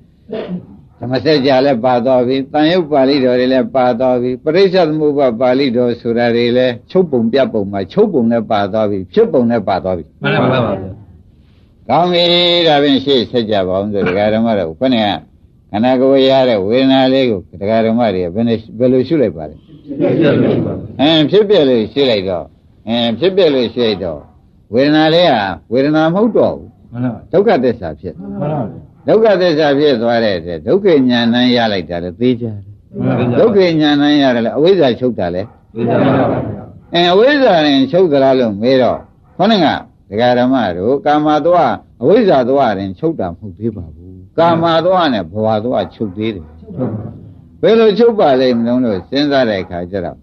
ဓမ္မစကြာလည်းပါတော်ပြီတန်ရုပ်ပါဠိတော်တွေလည်းပါတော်ပြီပရိစ္ဆေသမုပ္ပါပါဠိတော်ဆိုတာတွေလည်းချုပ်ပုံပြတ်ပုံမှာချုပ်ပုံနဲ့ပါတော်ပြီဖြစ်ပုံနဲ့ပါတော်ပြီမှန်ပါဗျာကောင်းပြီဒါဖြင့်ရှေ့ဆက်ကြပါအောင်ဆိုဒကာဓမ္မတော်ခொနဲ့ကခန္ဓာကိုယ်ရတဲ့ဝေဒနာလေးကိုဒကာဓမ္မတွေကဘယ်နဲ့ဘယ်လိုရှုလိုက်ပါလဲအင်းဖြစ်ပြလို့ရှင်းလိုက်တော့အင်းဖြစ်ပြလို့ရှင်းလိုက်တော့ဝေဒနာလေးဟာဝေဒနာမဟုတ်တော့ဘူး မှန်ပါဒုက္ခသစ္စာဖြစ်မှန်ပါဒုက္ခသစ္စာဖြစ်သွားတဲ့အတွက်ဒုက္ခဉာဏ်နဲ့ရလိုက်တာလေသိကြတယ်မှန်ပါဒုက္ခဉာဏ်နဲ့ရတယ်လေအဝိဇ္ဇာချုပ်တာလေသိကြပါဗျာအင်းအဝိဇ္ဇာရင်ချုပ်သလားလို့မေးတော့ခေါင်းကဒကာဓမ္မတို့ကာမသွားအဝိဇ္ဇာသွားရင်ချုပ်တာမဟုတ်သေးပါဘူးကာမသွားနဲ့ဘဝသွားချုပ်သေးတယ်ဘယ်လိုချုပ်ပါလိမ့်မလို့လို့စဉ်းစားတဲ့အခါကျတော့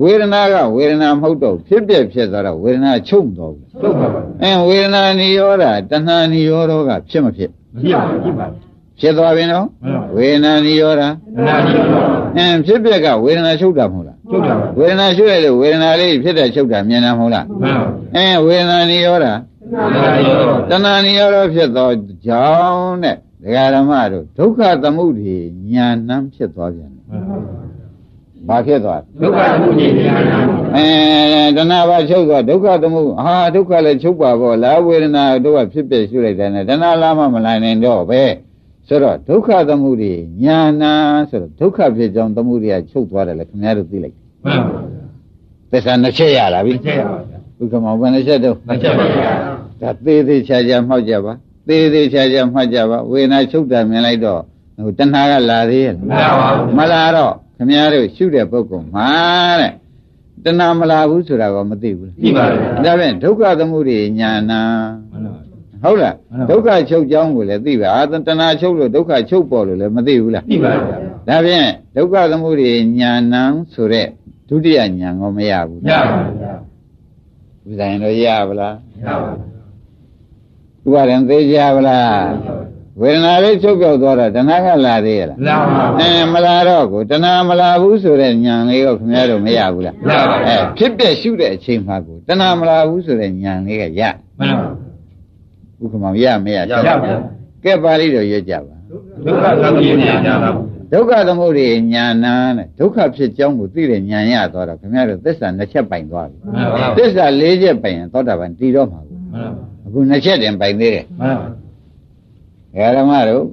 ဝေဒနာကဝေဒနာမဟုတ်တော့ဖြစ်ပြဖြစ်သွားတော့ဝေဒနာချုပ်မတော့ဘူးဟုတ်ပါပါအင်းဝေဒနာနိရောဓတဏှာနိရောဓကဖြစ်မဖြစ်မဖြစ်ပါဘူးပါဖြစ်သွားပြီနော်မှန်ပါဝေဒနာနိရောဓနာကြီးတော့အင်းဖြစ်ပြကဝေဒနာချုပ်တာမဟုတ်လားချုပ်တာပါဝေဒနာချုပ်ရလို့ဝေဒနာလေးဖြစ်တဲ့ချုပ်တာမြင်တာမဟုတ်လားမှန်ပါအင်းဝေဒနာနိရောဓနာကြီးတော့တဏှာနိရောဓဖြစ်သောကြောင့်တဲ့ဒကာဓမ္မတို့ဒုက္ခသမုဒိညာဏ်ဖြစ်သွားပြန်တယ် ဘာဖြစ်သွားလဲဒုက္ခမှုကြီးညာနာအဲတဏှာပါချုပ်သွားဒုက္ခသမုဒ္ဟာဒုက္ခလည်းချုပ်ပါပေါ့လားဝေဒနာတို့ကဖြစ်ဖြစ်ရှုလိုက်တယ်နဲ့တဏှာလာမှမလာနိုင်တော့ပဲဆိုတော့ဒုက္ခသမုဒ္ဒိညာနာဆိုတော့ဒုက္ခဖြစ်ကြောင်းသမုဒ္ဒိကချုပ်သွားတယ်လေခင်ဗျားတို့သိလိုက်မှန်ပါသစ္စာနှစ်ချက်ရလာပြီမချက်ရပါဗျာဒုက္ခမောဘယ်နှစ်ချက်တော့မချက်ပါဗျာဒါသေးသေးချာချာမှောက်ကြပါသေးသေးချာချာမှတ်ကြပါဝေဒနာချုပ်တာမြင်လိုက်တော့ဟိုတဏှာကလာသေးရဲ့မလာပါဘူးမလာတော့ ခင်ဗျားတို့ရှုတဲ့ပုဂ္ဂိုလ်မှာတဲ့တဏှာမလာဘူးဆိုတာကမသိဘူးလားကြည့်ပါဗျာဒါဖြင့်ဒုက္ခသမုဒိညာနာမှန်ပါဟုတ်လားမှန်ပါဒုက္ခချုပ်ကြောင်းကိုလည်းသိပါအာတဏှာချုပ်လို့ဒုက္ခချုပ်ပေါ်လို့လည်းမသိဘူးလားကြည့်ပါဗျာဒါဖြင့်ဒုက္ခသမုဒိညာနံဆိုတဲ့ဒုတိယညာကိုမရဘူးရပါဗျာဥဒ္ဒရင်တော့ရပါလားရပါဥပါရင်သေးကြပါလား ဝေဒနာလေးချုပ်ပြောက်သွားတော့တဏှာကလာသေးရလားလာပါအဲမလာတော့ကိုတဏှာမလာဘူးဆိုတဲ့ညာလေးကိုခင်ဗျားတို့မရဘူးလားရပါအဲဖြစ်ပြရှုတဲ့အချိန်မှာကိုတဏှာမလာဘူးဆိုတဲ့ညာလေးကရမှန်ပါဥက္ကမောင်ရမရရပါဗျာကဲပါဠိတော်ရွတ်ကြပါဒုက္ခသတိညာနာပါဒုက္ခသမုဒိညာနာနဲ့ဒုက္ခဖြစ်ကြောင်းကိုသိတဲ့ဉာဏ်ရသွားတော့ခင်ဗျားတို့သစ္စာနှစ်ချက်ပိုင်သွားပြီမှန်ပါသစ္စာလေးချက်ပိုင်ရင်သောတာပန်တည်တော့မှာကိုမှန်ပါအခုနှစ်ချက်တင်ပိုင်သေးတယ်မှန်ပါ ဓမ္မတို့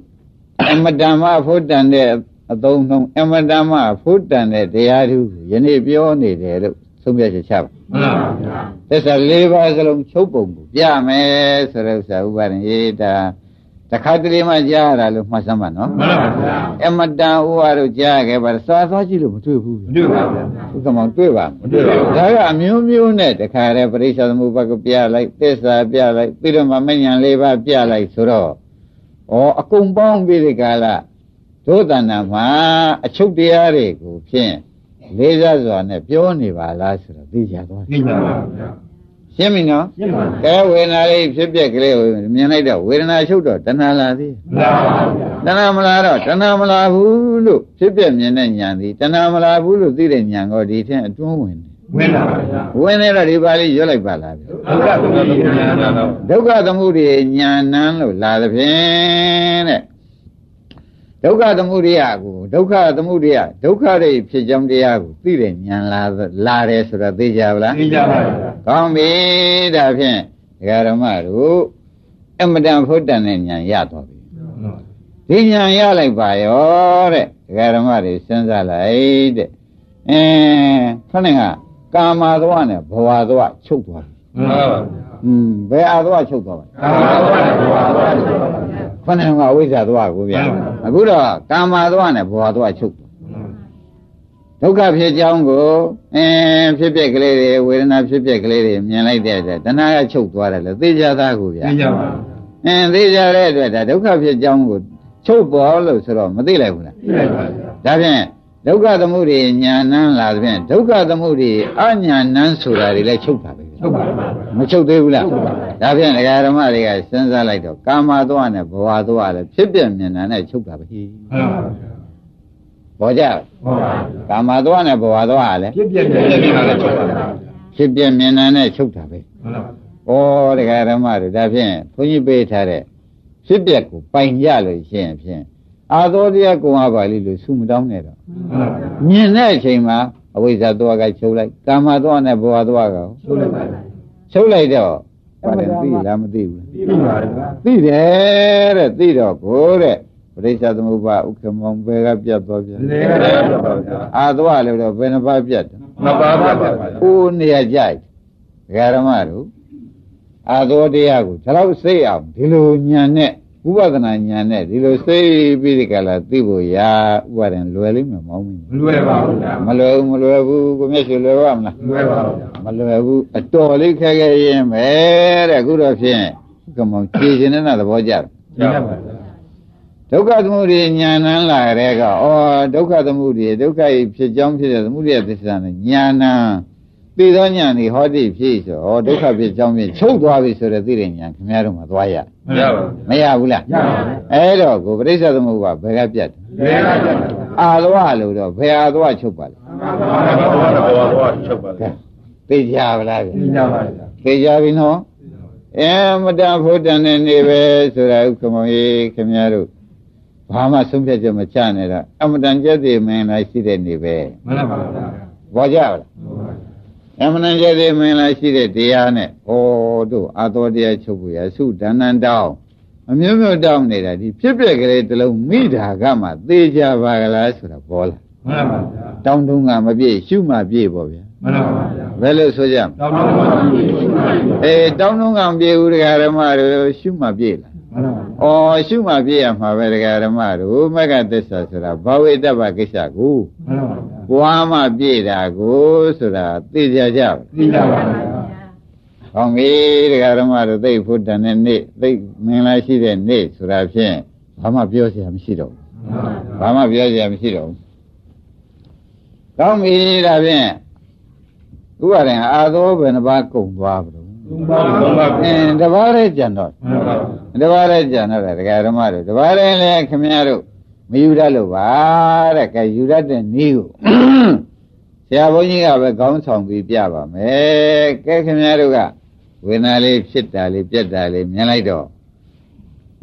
အမတန်မဖို့တန်တဲ့အသုံးနှုန်းအမတန်မဖို့တန်တဲ့တရားဓုကိုယနေ့ပြောနေတယ်လို့သုံးပြချက်ချပါမှန်ပါဗျာသစ္စာလေးပါးစလုံးချုပ်ပုံကိုပြမယ်ဆိုတဲ့ဥစ္စာဥပါရင်အေးဒါတခါတလေမှကြားရတာလို့မှတ်စမ်းပါနော်မှန်ပါဗျာအမတန်ဥပါတို့ကြားခဲ့ပါစားသွားကြည့်လို့မတွေ့ဘူးမတွေ့ပါဗျာဥက္ကမောင်တွေ့ပါမမတွေ့ပါဘူးဒါကအမျိုးမျိုးနဲ့တခါတည်းပရိစ္ဆေသမုပ္ပါကပြလိုက်သစ္စာပြလိုက်ပြီးတော့မှမဉ္ဇဉ်လေးပါးပြလိုက်ဆိုတော့ ဩအကုန်ပေါင်းပြီးဒီကာလဒုသနာမှာအချုပ်တရားတွေကိုဖြင့်လေးစားစွာနဲ့ပြောနေပါလားဆိုတော့သိကြသွားတယ်သိပါပါဗျာရှရှင်းပြီနော်ရှင်းပါဗျာကဲဝေဒနာလေးဖြစ်ပြက်ကလေးကိုမြင်လိုက်တော့ဝေဒနာချုပ်တော့တဏှာလာသေးမှန်ပါဗျာတဏှာမလာတော့တဏှာမလာဘူးလို့ဖြစ်ပြက်မြင်တဲ့ဉာဏ်ဒီတဏှာမလာဘူးလို့သိတဲ့ဉာဏ်ကိုဒီထင်အတွင်းဝင်တယ် ဝင်လာပါဗျာဝင်နေတော့ဒီပါလေးရွတ်လိုက်ပါလားဗျဒုက္ခသမုဒိယဉာဏ်တော့ဒုက္ခသမုဒိယဉာဏ်နန်းလို့လာသဖြင့်တဲ့ဒုက္ခသမုဒိယကိုဒုက္ခသမုဒိယဒုက္ခတွေဖြစ်ကြောင်းတရားကိုသိတဲ့ဉာဏ်လာလာတယ်ဆိုတော့သိကြပါလားသိကြပါဗျာကောင်းပြီဒါဖြင့်ဒကာဓမ္မတို့အမတန်ဖုတ်တန်တဲ့ဉာဏ်ရသွားပြီဒီဉာဏ်ရလိုက်ပါရောတဲ့ဒကာဓမ္မတွေစဉ်းစားလိုက်တဲ့အင်းခဏက ကာမသွားနဲ့ဘဝသွားချုပ်သွားပြီမှန်ပါဗျာอืมဘယ်အာသွားချုပ်သွားပါလဲကာမဝါဒဘဝသွားတယ်ပါဗျာခဏကအဝိဇ္ဇာသွားကိုဗျာမှန်ပါအခုတော့ကာမသွားနဲ့ဘဝသွားချုပ်သွားဒုက္ခဖြစ်ကြောင်းကိုအင်းဖြစ်ပြက်ကလေးတွေဝေဒနာဖြစ်ပြက်ကလေးတွေမြင်လိုက်တဲ့အတွက်တဏှာကချုပ်သွားတယ်လေသိကြသားကိုဗျာသိကြပါအင်းသိကြတဲ့အတွက်ဒါဒုက္ခဖြစ်ကြောင်းကိုချုပ်ပေါ်လို့ဆိုတော့မသိလိုက်ဘူးလားသိလိုက်ပါဗျာဒါဖြင့် ဒုက္ခသမုဒိညာဏန်းလာတဲ့ဖြင့်ဒုက္ခသမုဒိအညာဏန်းဆိုတာတွေလည်းချုပ်တာပဲဟုတ်ပါပါမချုပ်သေးဘူးလားချုပ်ပါပါဒါဖြင့်ဒကာဓမ္မတွေကစဉ်းစားလိုက်တော့ကာမသွားနဲ့ဘဝသွားလည်းဖြစ်ပြမြင်တာနဲ့ချုပ်တာပဲမှန်ပါဗျာဘောကြဟုတ်ပါဗျာကာမသွားနဲ့ဘဝသွားလည်းပြည့်ပြည့်ပြည့်ပြည့်လာချုပ်ပါဗျာဖြစ်ပြမြင်တာနဲ့ချုပ်တာပဲမှန်ပါဗျာဩဒကာဓမ္မတွေဒါဖြင့်ဘုန်းကြီးပေးထားတဲ့ဖြစ်ပြကိုပိုင်ကြလို့ရှိရင်ဖြင့် အာသောတရားကုံအပါလိလို့ဆုမတောင်းနဲ့တော့မှန်ပါဗျာမြင်တဲ့အချိန်မှာအဝိဇ္ဇာသွားကချုပ်လိုက်ကာမသွားနဲ့ဘဝသွားကရောချုပ်လိုက်ပါဗျာချုပ်လိုက်တော့ဘာလဲသိလားမသိဘူးလားသိပါဗျာသိတယ်တဲ့သိတော့ကိုတဲ့ပရိစ္ဆသမုပ္ပါဥက္ကမောင်ဘယ်ကပြတ်သွားပြန်လေရတယ်ပါဗျာအာသွားလို့တော့ဘယ်နှပါးပြတ်တယ်မပါပါဗျာကိုယ်နေရာကြိုက်ဒကာရမတို့အာသောတရားကိုဒါတော့စိတ်အောင်ဒီလိုညံနဲ့ ဥပဒနာညံနဲ့ဒီလိုစိတ်ပြီးဒီကလာသိဖို့ရာဥပါဒံလွယ်လိမ့်မယ်မောင်းမင်းမလွယ်ပါဘူးဗျာမလွယ်ဘူးမလွယ်ဘူးကိုမျက်စိလွယ်ပါမလားလွယ်ပါဗျာမလွယ်ဘူးအတော်လေးခက်ခဲရင်ပဲတဲ့အခုတော့ဖြင့်ကမောင်ခြေရှင်နဲ့သဘောကျတယ်ကျပါဗျာဒုက္ခသမုဒိညာဏန်းလာတဲ့ကဩဒုက္ခသမုဒိဒုက္ခဤဖြစ်ကြောင်းဖြစ်တဲ့သမုဒိယသစ္စာနဲ့ညာဏ သိသောညာဏီဟောတိဖြစ်ဆိုဩဒုက္ခဖြစ်ကြောင်းဖြစ်ချုပ်သွားပြီဆိုတဲ့သိတဲ့ညာခင်ဗျားတို့မှသွားရမရပါဘူးမရဘူးလားရပါဘူးအဲ့တော့ကိုပရိစ္ဆေသမုပ္ပါဘယ်ကပြတ်တယ်လေရတယ်ဗျာအာသွားလို့တော့ဘယ်အာသွားချုပ်ပါလဲဘာဝဘာဝချုပ်ပါဗျာသိကြပါလားဗျသိကြပါဗျာသိကြပြီနော်အမတန်ဖို့တန်တဲ့နေပဲဆိုတာဥက္ကမောင်ကြီးခင်ဗျားတို့ဘာမှဆုံးဖြတ်ချက်မချနဲ့တော့အမတန်ကြက်သေးမင်းလိုက်ရှိတဲ့နေပဲမှန်ပါဗျာဘောကြပါလား အမတန်ကြက်သေးမင်းလိုက်ရှိတဲ့တရားနဲ့ဟောတို့အာသောတရားချုပ်ဖို့ရသုဒဏ္ဏတောင်းအမျိုးမျိုးတောင်းနေတာဒီဖြစ်ပျက်ကလေးတစ်လုံးမိတာကမှသေကြပါကလားဆိုတာပေါ်လာမှန်ပါဗျာတောင်းတုံးကမပြည့်ရှုမှပြည့်ပေါ့ဗျာမှန်ပါဗျာဘယ်လိုဆိုကြမလဲတော့တော့ပါဘူးအေးတောင်းတုံးကမပြည့်ဘူးတရားဓမ္မတို့ရှုမှပြည့်လား မှန်ပါ။အော်ရှုမှပြည့်ရမှာပဲတရားဓမ္မတို့မကသစ္စာဆိုတာဘာဝိတ္တပကိစ္စကိုမှန်ပါဗျာဘွားမှပြည့်တာကိုဆိုတာသိကြကြပါသိကြပါဗျာ။ဟောင်းပြီတရားဓမ္မတို့သိဖို့တန်တဲ့နေ့သိမင်္ဂလာရှိတဲ့နေ့ဆိုတာဖြင့်ဘာမှပြောစရာမရှိတော့ဘူး။ဘာမှပြောစရာမရှိတော့ဘူး။ကောင်းပြီဒါဖြင့်ဥပါရင်အာသောဘယ်နှပါးကုန်သွားပြီသုံးပါးသုံးပါး။ အင်းတပါးလေးကြံတော့မှန်ပါတပါးလည်းကြံတော့တယ်ဒကာဓမ္မတို့တပါးလည်းလည်းခင်ဗျားတို့မယူတတ်လို့ပါတဲ့ကဲယူတတ်တဲ့နည်းကိုဆရာဘုန်းကြီးကပဲခေါင်းဆောင်ပြီးပြပါမယ်ကဲခင်ဗျားတို့ကဝေဒနာလေးဖြစ်တာလေးပြက်တာလေးမြင်လိုက်တော့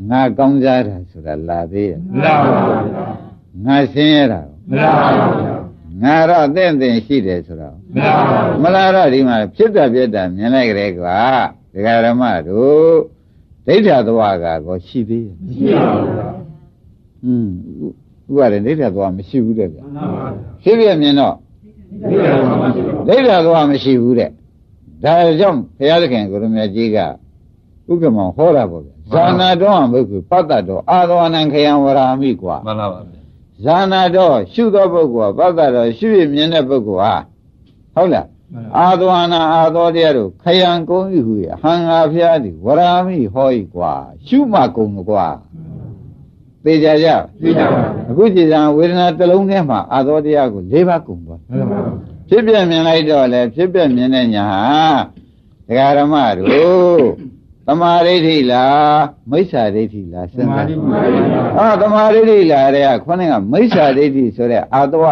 ငါကောင်းစားတာဆိုတာလာသေးရဲ့မလားပါဗျာငါဆင်းရဲတာရောမလားပါဗျာ ငါတော့အသင့်အသင့်ရှိတယ်ဆိုတော့မလားပါမလားတော့ဒီမှာဖြစ်တာပြက်တာမြင်လိုက်ကြတဲ့ကွာဒကာဓမ္မတို့ဒိဋ္ဌသွားကကောရှိသေးရဲ့ရှိပါဗျာอืมဥပါရဒိဋ္ဌသွားမရှိဘူးတဲ့ဗျာမှန်ပါဗျာဖြစ်ပြမြင်တော့သိကြပါပါရှိပါဒိဋ္ဌသွားမရှိဘူးတဲ့ဒါကြောင့်ဘုရားသခင်ကိုရမကြီးကဥက္ကမောင်ဟောတာပေါ့ဗျာဇာနာတော်အဘုက္ခုပတ္တတော်အာသဝနံခယံဝရာမိကွာမှန်ပါပါဗျာ ဇာနာတော်ရှုသောပုဂ္ဂိုလ်ကပတ္တတော်ရှုရမြင်တဲ့ပုဂ္ဂိုလ်ဟာဟုတ်လားအာသဝနာအာသောတရားတို့ခယံကုံဤဟူရဟံငါဖျားသည်ဝရာမိဟောဤကွာရှုမှကုံကွာသိကြကြသိကြပါအခုကြည်စံဝေဒနာတစ်လုံးထဲမှာအာသောတရားကို၄ပါးကုန်သွားမှန်ပါဖြစ်ပြမြင်လိုက်တော့လေဖြစ်ပြမြင်တဲ့ညာဟာဒကာရမတို့ သမာဓိဋ္ဌိလားမိစ္ဆာဒိဋ္ဌိလားစဉ်းစားအာသမာဓိဋ္ဌိလားတဲ့ခေါင်းကမိစ္ဆာဒိဋ္ဌိဆိုတဲ့အာတဝ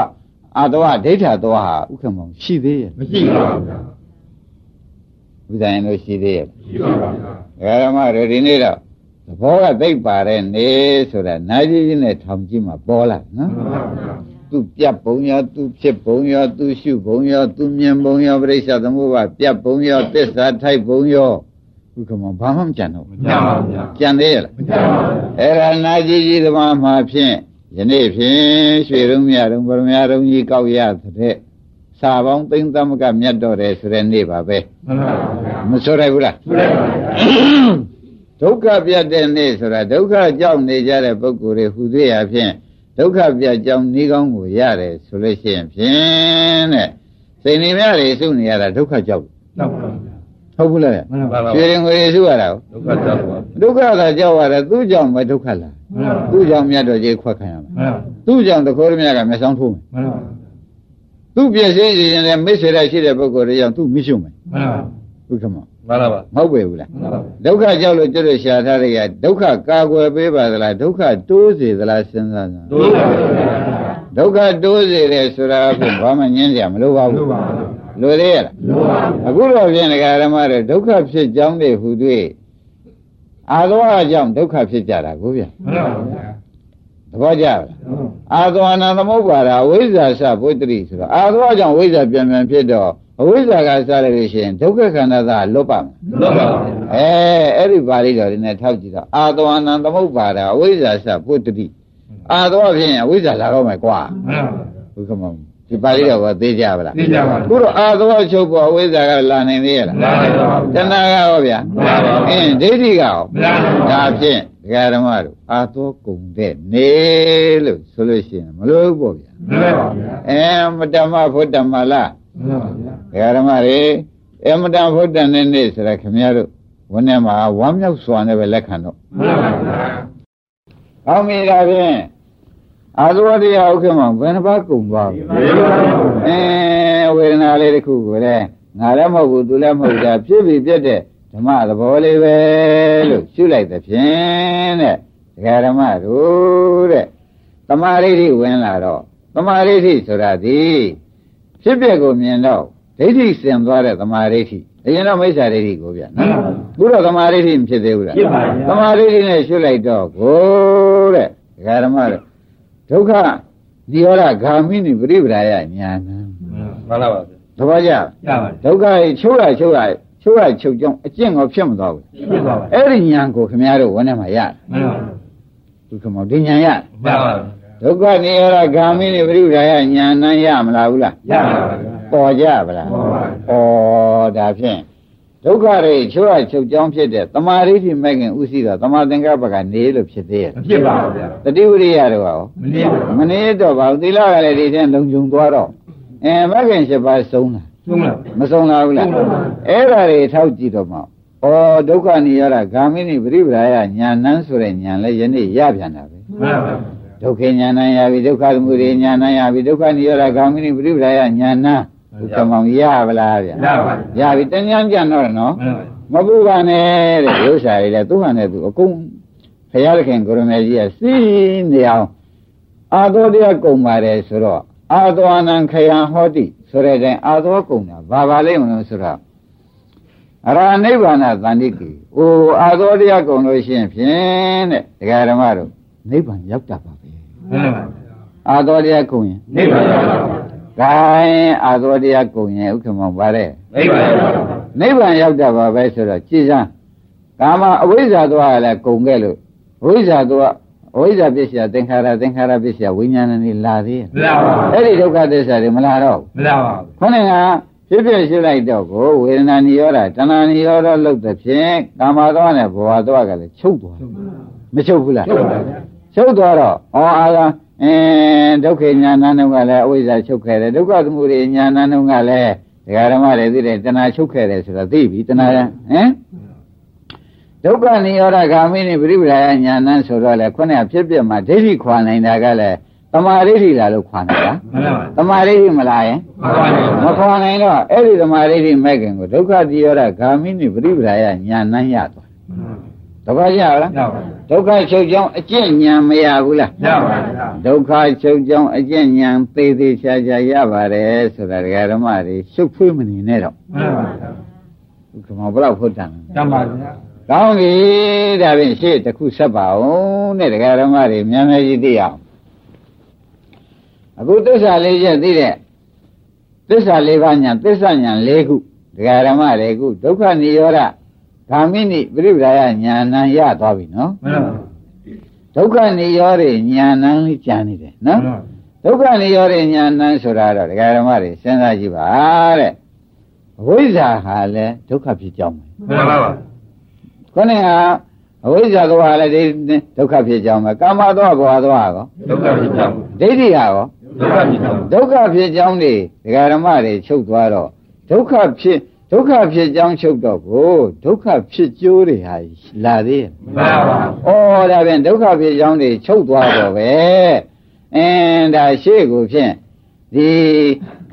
အာတဝဒိဋ္ဌာတဝဟာဥက္ကမောင်ရှိသေးရဲ့မရှိပါဘူးဗျာဥဒ္ဒရင်တို့ရှိသေးရဲ့ရှိပါပါဗျာဒကာရမတို့ဒီနေ့တော့သဘောကသိပ်ပါတဲ့နေဆိုတာနာကြီးကြီးနဲ့ထောင်ကြည့်မှပေါ်လာနော်မှန်ပါဗျာသူပြတ်ပုံရောသူဖြစ်ပုံရောသူရှုပုံရောသူမြင်ပုံရောပြိဿသမုပ္ပါပြတ်ပုံရောသစ္စာထိုက်ပုံရော ဥက္ကမောင်ဘာမှမကြံတော့မကြပါဘူးဗျာကြံသေးရဲ့လားမကြပါဘူးဗျာအဲ့ဒါနာကြီးကြီးသမားမှာဖြင့်ယနေ့ဖြင့်ရွှေရုံမြရုံဗရမယရုံကြီးကောက်ရတဲ့စာပေါင်းသိမ့်သမကမြတ်တော်တယ်ဆိုတဲ့နေ့ပါပဲမှန်ပါဗျာမဆိုရဘူးလားဆိုလိုက်ပါဗျာဒုက္ခပြတ်တဲ့နေ့ဆိုတာဒုက္ခကြောင့်နေကြတဲ့ပုဂ္ဂိုလ်တွေဟူသေးရဖြင့်ဒုက္ခပြတ်ကြောင်းဤကောင်းကိုရတယ်ဆိုလို့ရှိရင်ဖြင့်တဲ့စိတ်နေမြတွေစုနေရတာဒုက္ခကြောင့်တော့ပါဗျာ ဟုတ်ဘူးလားမှန်ပါပါရွှေရင်ငွေတွေစုရတာကိုဒုက္ခကြောက်ပါဒုက္ခသာကြောက်ရတယ်သူ့ကြောင့်ပဲဒုက္ခလာမှန်ပါသူ့ကြောင့်မြတ်တော်ကြီးခွက်ခံရမှာမှန်ပါသူ့ကြောင့်တခိုးရမြတ်ကမျက်စောင်းထိုးမယ်မှန်ပါသူ့ပြည့်စည်ရင်လည်းမိတ်ဆွေလိုက်ရှိတဲ့ပုဂ္ဂိုလ်တွေကြောင့်သူ့မရှိမယ်မှန်ပါဘုခမမှန်ပါပါမဟုတ်ပေဘူးလားမှန်ပါဒုက္ခကြောက်လို့ကျွတ်လို့ရှာထားတဲ့ကဒုက္ခကာကွယ်ပေးပါသလားဒုက္ခတိုးစေသလားစဉ်းစားကြတို့ပါဗျာဒုက္ခတိုးစေတယ်ဆိုတာအဖြစ်ဘာမှညင်းကြမလို့ပါဘူး တို့ပါဗျာလိုသေးရလားတို့ပါဗျာအခုတော့ပြင်ဒကာရမတွေဒုက္ခဖြစ်ကြောင်းတွေဟူတွေ့အာသောအကြောင်းဒုက္ခဖြစ်ကြတာကိုဗျမှန်ပါဗျာသဘောကျလားအာသောအနန္သမုပ္ပါဒအဝိဇ္ဇာစဘုဒ္ဓတိဆိုတော့အာသောအကြောင့်ဝိဇ္ဇာပြန်ပြန်ဖြစ်တော့အဝိဇ္ဇာကစားလိုက်လို့ရှိရင်ဒုက္ခခန္ဓာသာလွတ်ပါမယ်တို့ပါဗျာအဲအဲ့ဒီပါဠိတော်တွေနဲ့ထောက်ကြည့်တော့အာသောအနန္သမုပ္ပါဒအဝိဇ္ဇာစဘုဒ္ဓတိအာသောဖြစ်ရင်အဝိဇ္ဇာလာတော့မယ်ကွာမှန်ပါဘုခမောင် ဒီပါဠိတော်ကသိကြပါလားသိကြပါခုတော့အာသောချုပ်ပေါ်အဝိဇ္ဇာကလာနိုင်သေးရဲ့လားလာနိုင်ပါဘူးတဏှာကရောဗျာမှန်ပါဘူးအင်းဒိဋ္ဌိကရောမလာနိုင်ပါဘူးဒါဖြင့်ဒကာဓမ္မတို့အာသောကုံတဲ့နေလို့ဆိုလို့ရှိရင်မလို့ဘူးပေါ့ဗျာမှန်ပါဗျာအဲမတ္တမဘုဒ္ဓမလားမှန်ပါဗျာဒကာဓမ္မတွေအမတန်ဘုဒ္ဓနဲ့နေဆိုတာခင်ဗျားတို့ဝန်းထဲမှာဝမ်းမြောက်စွာနဲ့ပဲလက်ခံတော့မှန်ပါဗျာအောင်းမိတာဖြင့် အာသဝတရားဥက္ကမဘယ်နှပါကုံသွားပြီဒီလိုပါဗျာအဲဝေဒနာလေးတစ်ခုကိုလည်းငါလည်းမဟုတ်ဘူးသူလည်းမဟုတ်တာဖြစ်ပြီးပြတ်တဲ့ဓမ္မသဘောလေးပဲလို့ရှုလိုက်တဲ့ဖြင့်တဲ့ဒကာဓမ္မတို့တဲ့တမာရိဋ္ဌိဝင်လာတော့တမာရိဋ္ဌိဆိုတာဒီဖြစ်ပြက်ကိုမြင်တော့ဒိဋ္ဌိစင်သွားတဲ့တမာရိဋ္ဌိအရင်တော့မိစ္ဆာဒိဋ္ဌိကိုဗျနော်ဘုရောတမာရိဋ္ဌိမဖြစ်သေးဘူးလားဖြစ်ပါဗျာတမာရိဋ္ဌိနဲ့ရှုလိုက်တော့ကိုတဲ့ဒကာဓမ္မတို့ ဒုက္ခနိရောဓဂာမိနိပရိပဒါယညာဏမှန်ပါဗျာသဘောကျလားရပါဒုက္ခကြီးချုပ်ရချုပ်ရချုပ်ရချုပ်ကြောင်းအကျင့်ကိုဖြစ်မသွားဘူးဖြစ်ပါပါအဲ့ဒီညာကိုခင်ဗျားတို့ဝန်းထဲမှာရတယ်မှန်ပါသူကမောဒီညာရမှန်ပါဒုက္ခနိရောဓဂာမိနိပရိပဒါယညာဏရမလားဘူးလားရပါဗျာပေါ်ကြပါလားပေါ်ပါဩဒါဖြင့် ဒုက္ခတွေချုပ်ရချုပ်ကြောင်းဖြစ်တဲ့တမာရိဋ္ဌိမဲ့ခင်ဥသိတော့တမာသင်္ကပ္ပကနေလို့ဖြစ်သေးရဲ့မဖြစ်ပါဘူးဗျာတတိဝရိယတော့ရောမနည်းပါမနေတော့ပါဘူးသီလကလည်းဒီတဲ့လုံခြုံသွားတော့အဲမဲ့ခင်၈ပါးဆုံးလားသုံးလားမဆုံးလာဘူးလားဆုံးပါဘူးအဲ့ဒါတွေထောက်ကြည့်တော့မှဩဒုက္ခနိရောဓဂာမိနိပရိပဒါယညာဏန်းဆိုတဲ့ညာလဲယနေ့ရပြန်တာပဲမှန်ပါဒုက္ခညာဏရပြီဒုက္ခသမုဒယညာဏရပြီဒုက္ခနိရောဓဂာမိနိပရိပဒါယညာဏ ဒုက္ခမောင်ရပါလားဗျာရပါရပြီတញ្ញမ်းကြံတော့နော်မှန်ပါမပူပါနဲ့တဲ့ရုပ်ရှာရည်လဲသူ့ဟာနဲ့သူအကုန်ဘုရားသခင်ကိုရမေကြီးကစီးနေအောင်အာသောတရားကုံပါတယ်ဆိုတော့အာသောအနံခယံဟောတိဆိုတဲ့တိုင်အာသောကုံတာဘာပါလိမ့်မလို့ဆိုတော့အရာနိဗ္ဗာန်သန္တိကိ။အိုအာသောတရားကုံလို့ရှိရင်ဖြင့်တဲ့ဒကာဓမ္မတို့နိဗ္ဗာန်ရောက်တတ်ပါပဲမှန်ပါ။အာသောတရားကုံရင်နိဗ္ဗာန်ရောက်ပါ ဂိုင်းအာသောတရားကုံရင်ဥက္ကမောပါတဲ့နိဗ္ဗာန်ရောက်ပါနိဗ္ဗာန်ရောက်တတ်ပါပဲဆိုတော့ကြည်စမ်းကာမအဝိဇ္ဇာသွားရလဲကုံခဲ့လို့အဝိဇ္ဇာသွားအဝိဇ္ဇာပစ္စယသင်္ခါရသင်္ခါရပစ္စယဝိညာဏနေလာသေးရဲ့မလာပါဘူးအဲ့ဒီဒုက္ခသစ္စာတွေမလာတော့ဘူးမလာပါဘူးခေါင်းကဖြစ်ဖြစ်ရှိလိုက်တော့ကိုဝေဒနာနိရောဓတဏှာနိရောဓလို့တဲ့ဖြင့်ကာမသွားနဲ့ဘဝသွားကလည်းချုပ်သွားတယ်မချုပ်ဘူးလားဟုတ်ပါဗျာချုပ်သွားတော့ဩအာသာ အင်းဒုက္ခညာဏနှုံကလည်းအဝိဇ္ဇာချုပ်ခဲ့တယ်ဒုက္ခသမုဒယညာဏနှုံကလည်းဒကာဓမ္မတွေသိတယ်တဏှာချုပ်ခဲ့တယ်ဆိုတော့သိပြီတဏှာဟမ်ဒုက္ခနိရောဓဂာမိနိပရိပဒါယညာဏဆိုတော့လေခုနကဖြစ်ပြမှာဒိဋ္ဌိခွာနိုင်တာကလည်းတတမာဒိဋ္ဌိလာလို့ခွာနေတာမှန်ပါပါတမာဒိဋ္ဌိမလာရင်မှန်ပါပါမခွာနိုင်တော့အဲ့ဒီတမာဒိဋ္ဌိမဲ့ခင်ကိုဒုက္ခတိရောဓဂာမိနိပရိပဒါယညာနှမ်းရသွား တပတ်ရလားရပါဒုက္ခချုပ်ကြောင်းအကျင့်ဉာဏ်မရဘူးလားရပါဗျာဒုက္ခချုပ်ကြောင်းအကျင့်ဉာဏ်သေးသေးချာချာရပါတယ်ဆိုတာဒကာဓမ္မတွေရှုပ်ဖွေးမနေနဲ့တော့မှန်ပါဗျာဒီမှာဘယ်လောက်ဟုတ်တယ်တမ်းပါဗျာကောင်းပြီဒါဖြင့်ရှေ့တစ်ခုဆက်ပါဦးနဲ့ဒကာဓမ္မတွေမြန်မြန်ကြီးသိအောင်အခုသစ္စာလေးချက်သိတဲ့သစ္စာလေးပါးညာသစ္စာညာ၄ခုဒကာဓမ္မတွေခုဒုက္ခនិရောဓ ဂာမိနိပရိပဒါယညာဏရသွားပြီနော်မှန်ပါဒုက္ခនិရောဓညာဏလေးကြံနေတယ်နော်ဒုက္ခនិရောဓညာဏဆိုတာတော့ဒကာဓမ္မတွေစဉ်းစားကြည့်ပါတဲ့အဝိဇ္ဇာဟာလည်းဒုက္ခဖြစ်ကြောင်းပဲမှန်ပါပါခေါင်းကအဝိဇ္ဇာသွားလည်းဒီဒုက္ခဖြစ်ကြောင်းပဲကာမသွားဘောသွားကောဒုက္ခဖြစ်ကြောင်းဒိဋ္ဌိဟာကောဒုက္ခဖြစ်ကြောင်းဒုက္ခဖြစ်ကြောင်းတွေဒကာဓမ္မတွေချုပ်သွားတော့ဒုက္ခဖြစ် ဒုက္ခဖြစ်ကြောင်းချုပ်တော့ကိုဒုက္ခဖြစ်ကျိုးတွေဟာလာသေးရဲ့မှန်ပါပါဩဒါဖြင့်ဒုက္ခဖြစ်ကြောင်းတွေချုပ်သွားတော့ပဲအင်းဒါရှေ့ကိုဖြင့်ဒီ